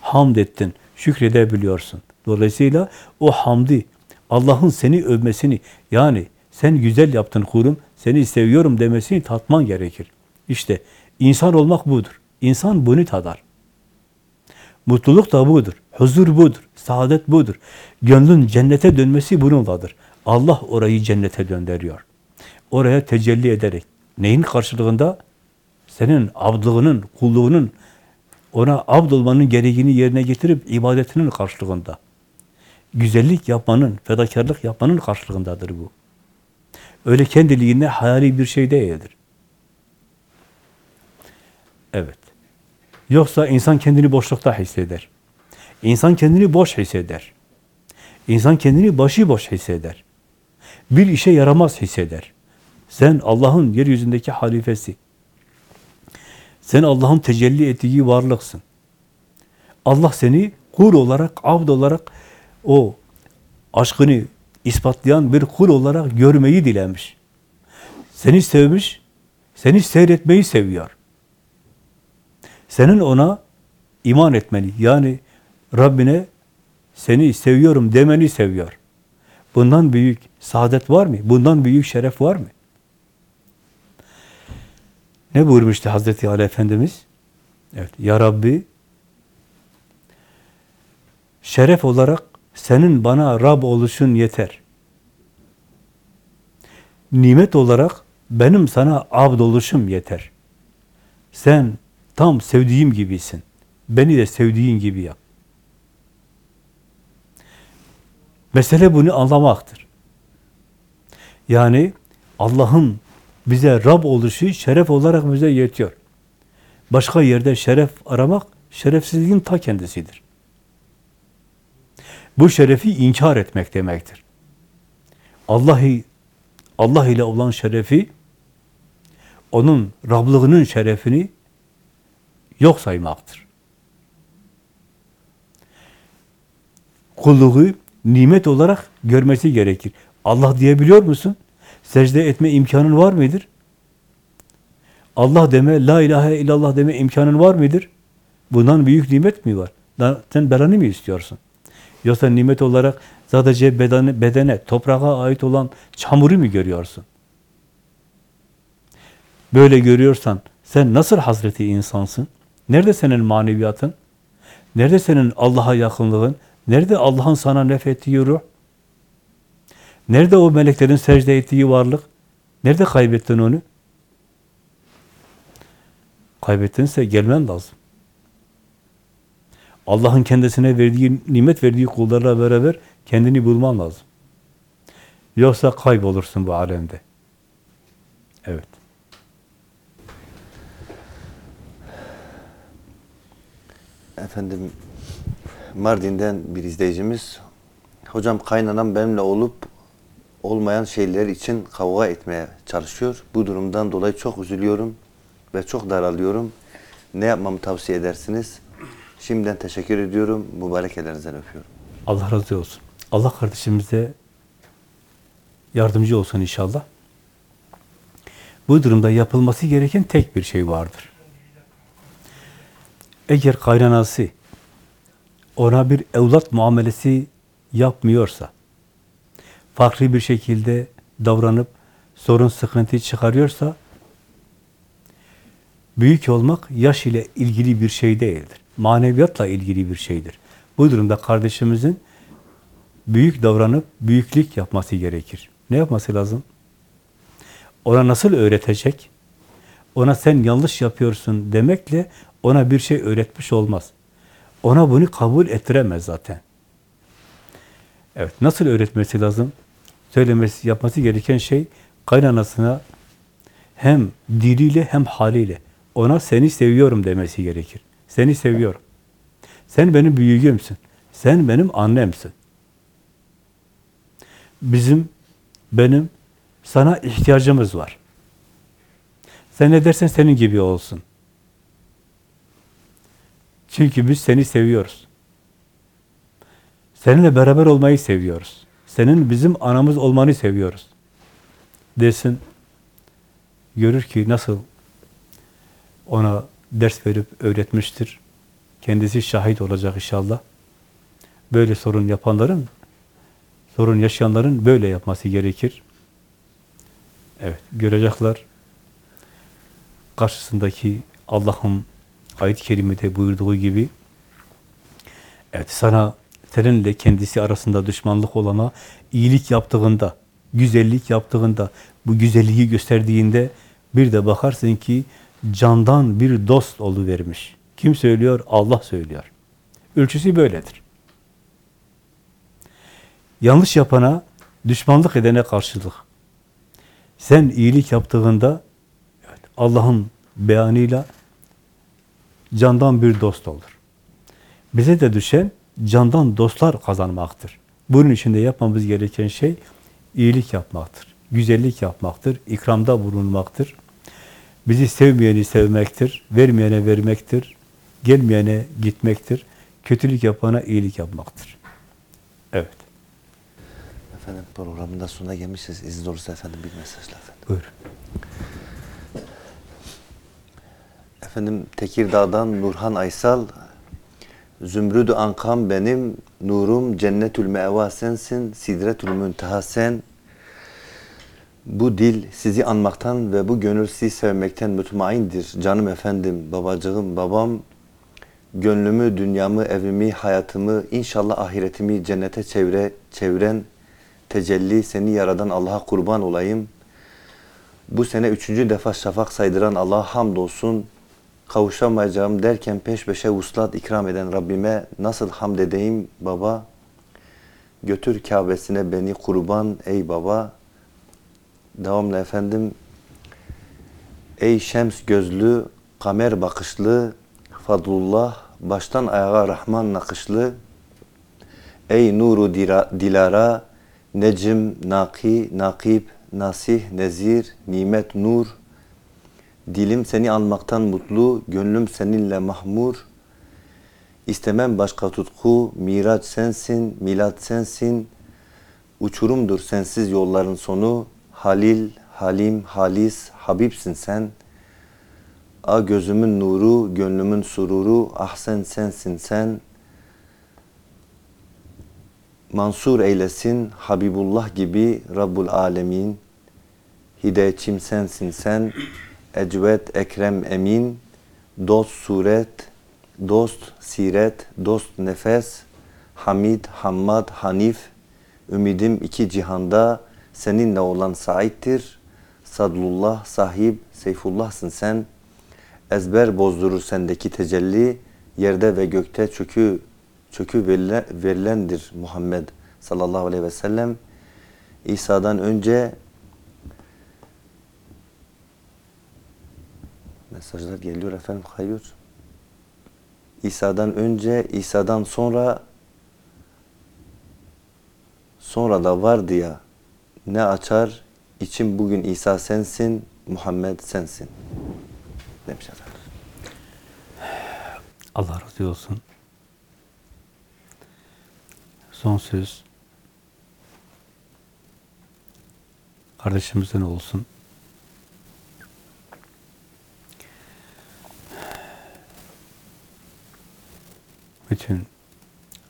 Hamd ettin, şükredebiliyorsun. Dolayısıyla o hamdi, Allah'ın seni övmesini, yani sen güzel yaptın kulum, seni seviyorum demesini tatman gerekir. İşte insan olmak budur. İnsan bunu tadar. Mutluluk da budur. Huzur budur. Saadet budur. Gönlün cennete dönmesi bununladır. Allah orayı cennete döndürüyor. Oraya tecelli ederek. Neyin karşılığında? Senin abdlığının, kulluğunun, ona abd olmanın gereğini yerine getirip ibadetinin karşılığında. Güzellik yapmanın, fedakarlık yapmanın karşılığındadır bu. Öyle kendiliğine hayali bir şey değildir. Evet. Yoksa insan kendini boşlukta hisseder. İnsan kendini boş hisseder. İnsan kendini başıboş hisseder. Bir işe yaramaz hisseder. Sen Allah'ın yeryüzündeki halifesi. Sen Allah'ın tecelli ettiği varlıksın. Allah seni kur olarak, abd olarak o aşkını ispatlayan bir kul olarak görmeyi dilemiş. Seni sevmiş, seni seyretmeyi seviyor. Senin ona iman etmeni, yani Rabbine seni seviyorum demeni seviyor. Bundan büyük saadet var mı? Bundan büyük şeref var mı? Ne buyurmuştu Hazreti Ali Efendimiz? Evet, Ya Rabbi, şeref olarak senin bana Rab oluşun yeter. Nimet olarak benim sana abd oluşum yeter. Sen tam sevdiğim gibisin. Beni de sevdiğin gibi yap. Mesele bunu anlamaktır. Yani Allah'ın bize Rab oluşu şeref olarak bize yetiyor. Başka yerde şeref aramak şerefsizliğin ta kendisidir. Bu şerefi inkar etmek demektir. Allah'ı Allah ile olan şerefi onun Rablığının şerefini yok saymaktır. Kulluğu nimet olarak görmesi gerekir. Allah diyebiliyor musun? Secde etme imkanın var mıdır? Allah deme, la ilahe illallah deme imkanın var mıdır? Bundan büyük nimet mi var? Sen belanı mı istiyorsun? Yoksa nimet olarak sadece bedene, bedene, toprağa ait olan çamuru mu görüyorsun? Böyle görüyorsan sen nasıl hazreti insansın? Nerede senin maneviyatın? Nerede senin Allah'a yakınlığın? Nerede Allah'ın sana nefettiği ruh? Nerede o meleklerin secde ettiği varlık? Nerede kaybettin onu? Kaybettinse gelmen lazım. Allah'ın kendisine verdiği, nimet verdiği kullarla beraber kendini bulman lazım. Yoksa kaybolursun bu alemde. Evet. Efendim Mardin'den bir izleyicimiz hocam kaynanam benimle olup olmayan şeyler için kavga etmeye çalışıyor. Bu durumdan dolayı çok üzülüyorum ve çok daralıyorum. Ne yapmamı tavsiye edersiniz? Şimdiden teşekkür ediyorum. Mübarek ellerinizden öpüyorum. Allah razı olsun. Allah kardeşimize yardımcı olsun inşallah. Bu durumda yapılması gereken tek bir şey vardır. Eğer kaynanası ona bir evlat muamelesi yapmıyorsa, farklı bir şekilde davranıp sorun sıkıntı çıkarıyorsa, büyük olmak yaş ile ilgili bir şey değildir. Maneviyatla ilgili bir şeydir. Bu durumda kardeşimizin büyük davranıp büyüklük yapması gerekir. Ne yapması lazım? Ona nasıl öğretecek? Ona sen yanlış yapıyorsun demekle ona bir şey öğretmiş olmaz. Ona bunu kabul ettiremez zaten. Evet, nasıl öğretmesi lazım? Söylemesi, yapması gereken şey kaynanasına hem diliyle hem haliyle ona seni seviyorum demesi gerekir. Seni seviyorum. Sen benim büyüğümsün. Sen benim annemsin. Bizim, benim sana ihtiyacımız var. Sen ne dersen senin gibi olsun. Çünkü biz seni seviyoruz. Seninle beraber olmayı seviyoruz. Senin bizim anamız olmanı seviyoruz. Desin, görür ki nasıl ona ders verip öğretmiştir. Kendisi şahit olacak inşallah. Böyle sorun yapanların, sorun yaşayanların böyle yapması gerekir. Evet, görecekler. Karşısındaki Allah'ın ayet-i kerimede buyurduğu gibi evet sana seninle kendisi arasında düşmanlık olana iyilik yaptığında, güzellik yaptığında, bu güzelliği gösterdiğinde bir de bakarsın ki candan bir dost vermiş. Kim söylüyor? Allah söylüyor. Ölçüsü böyledir. Yanlış yapana, düşmanlık edene karşılık. Sen iyilik yaptığında evet, Allah'ın beyanıyla candan bir dost olur. Bize de düşen candan dostlar kazanmaktır. Bunun için de yapmamız gereken şey iyilik yapmaktır. Güzellik yapmaktır, ikramda bulunmaktır. Bizi sevmeyeni sevmektir, vermeyene vermektir, gelmeyene gitmektir, kötülük yapana iyilik yapmaktır. Evet. Efendim programın da sonuna gelmişiz. İzin olursa efendim bir mesajla efendim. Buyur. Efendim Tekirdağ'dan Nurhan Aysal Zümrüdü Ankam benim nurum cennetül meva sensin sidretül münteha sen bu dil sizi anmaktan ve bu gönül sizi sevmekten mutmaindir. Canım efendim, babacığım, babam gönlümü, dünyamı, evimi, hayatımı, inşallah ahiretimi cennete çevre, çeviren tecelli seni yaradan Allah'a kurban olayım. Bu sene üçüncü defa şafak saydıran Allah'a hamdolsun. Kavuşamayacağım derken peş peşe vuslat ikram eden Rabbime nasıl hamd edeyim baba? Götür Kabe'sine beni kurban ey baba. Devamlı efendim. Ey şems gözlü, kamer bakışlı, Fadlullah, baştan ayağa Rahman nakışlı. Ey nuru dilara, necim, naki, nakip, nasih, nezir, nimet, nur. Dilim seni anmaktan mutlu, gönlüm seninle mahmur. İstemem başka tutku, miraç sensin, milat sensin. Uçurumdur sensiz yolların sonu. Halil, Halim, Halis, Habibsin sen. A gözümün nuru, gönlümün sururu, ah sen sensin sen. Mansur eylesin Habibullah gibi Rabbul Alemin. Hidayetçim sensin sen. Ecvet, Ekrem, Emin. Dost suret, dost siret, dost nefes. Hamid, Hammad, Hanif. Ümidim iki cihanda seninle olan saittir. Sadlullah, sahip, Seyfullah'sın sen. Ezber bozdurur sendeki tecelli. Yerde ve gökte çökü çökü verile- verilendir Muhammed sallallahu aleyhi ve sellem. İsa'dan önce mesajlar geliyor efendim hayır. İsa'dan önce, İsa'dan sonra sonra da vardı ya ne açar içim bugün İsa sensin Muhammed sensin demiş efendim. Allah razı olsun. Son söz kardeşimizden olsun. Bütün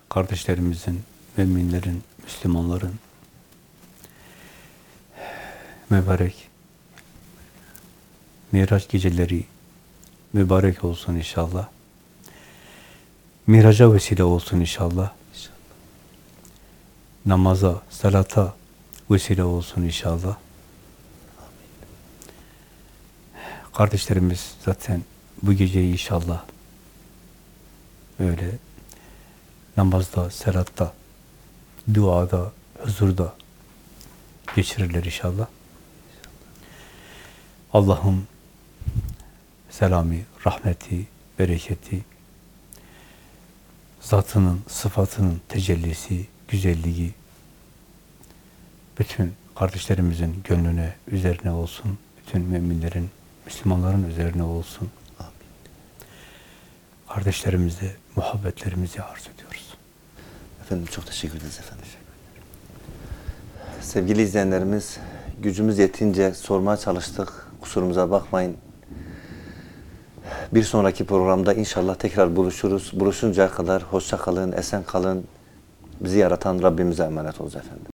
kardeşlerimizin, müminlerin, Müslümanların mübarek Miraç geceleri mübarek olsun inşallah. Miraca vesile olsun inşallah. Namaza, salata vesile olsun inşallah. Kardeşlerimiz zaten bu geceyi inşallah öyle namazda, selatta, duada, huzurda geçirirler inşallah. Allah'ın selamı, rahmeti, bereketi, zatının, sıfatının tecellisi, güzelliği bütün kardeşlerimizin gönlüne, üzerine olsun. Bütün müminlerin, Müslümanların üzerine olsun. Amin. Kardeşlerimize muhabbetlerimizi arz ediyoruz. Efendim çok teşekkür ederiz efendim. Sevgili izleyenlerimiz, gücümüz yetince sormaya çalıştık. Kusurumuza bakmayın. Bir sonraki programda inşallah tekrar buluşuruz. Buluşuncaya kadar hoşça kalın, esen kalın. Bizi yaratan Rabbimize emanet olun efendim.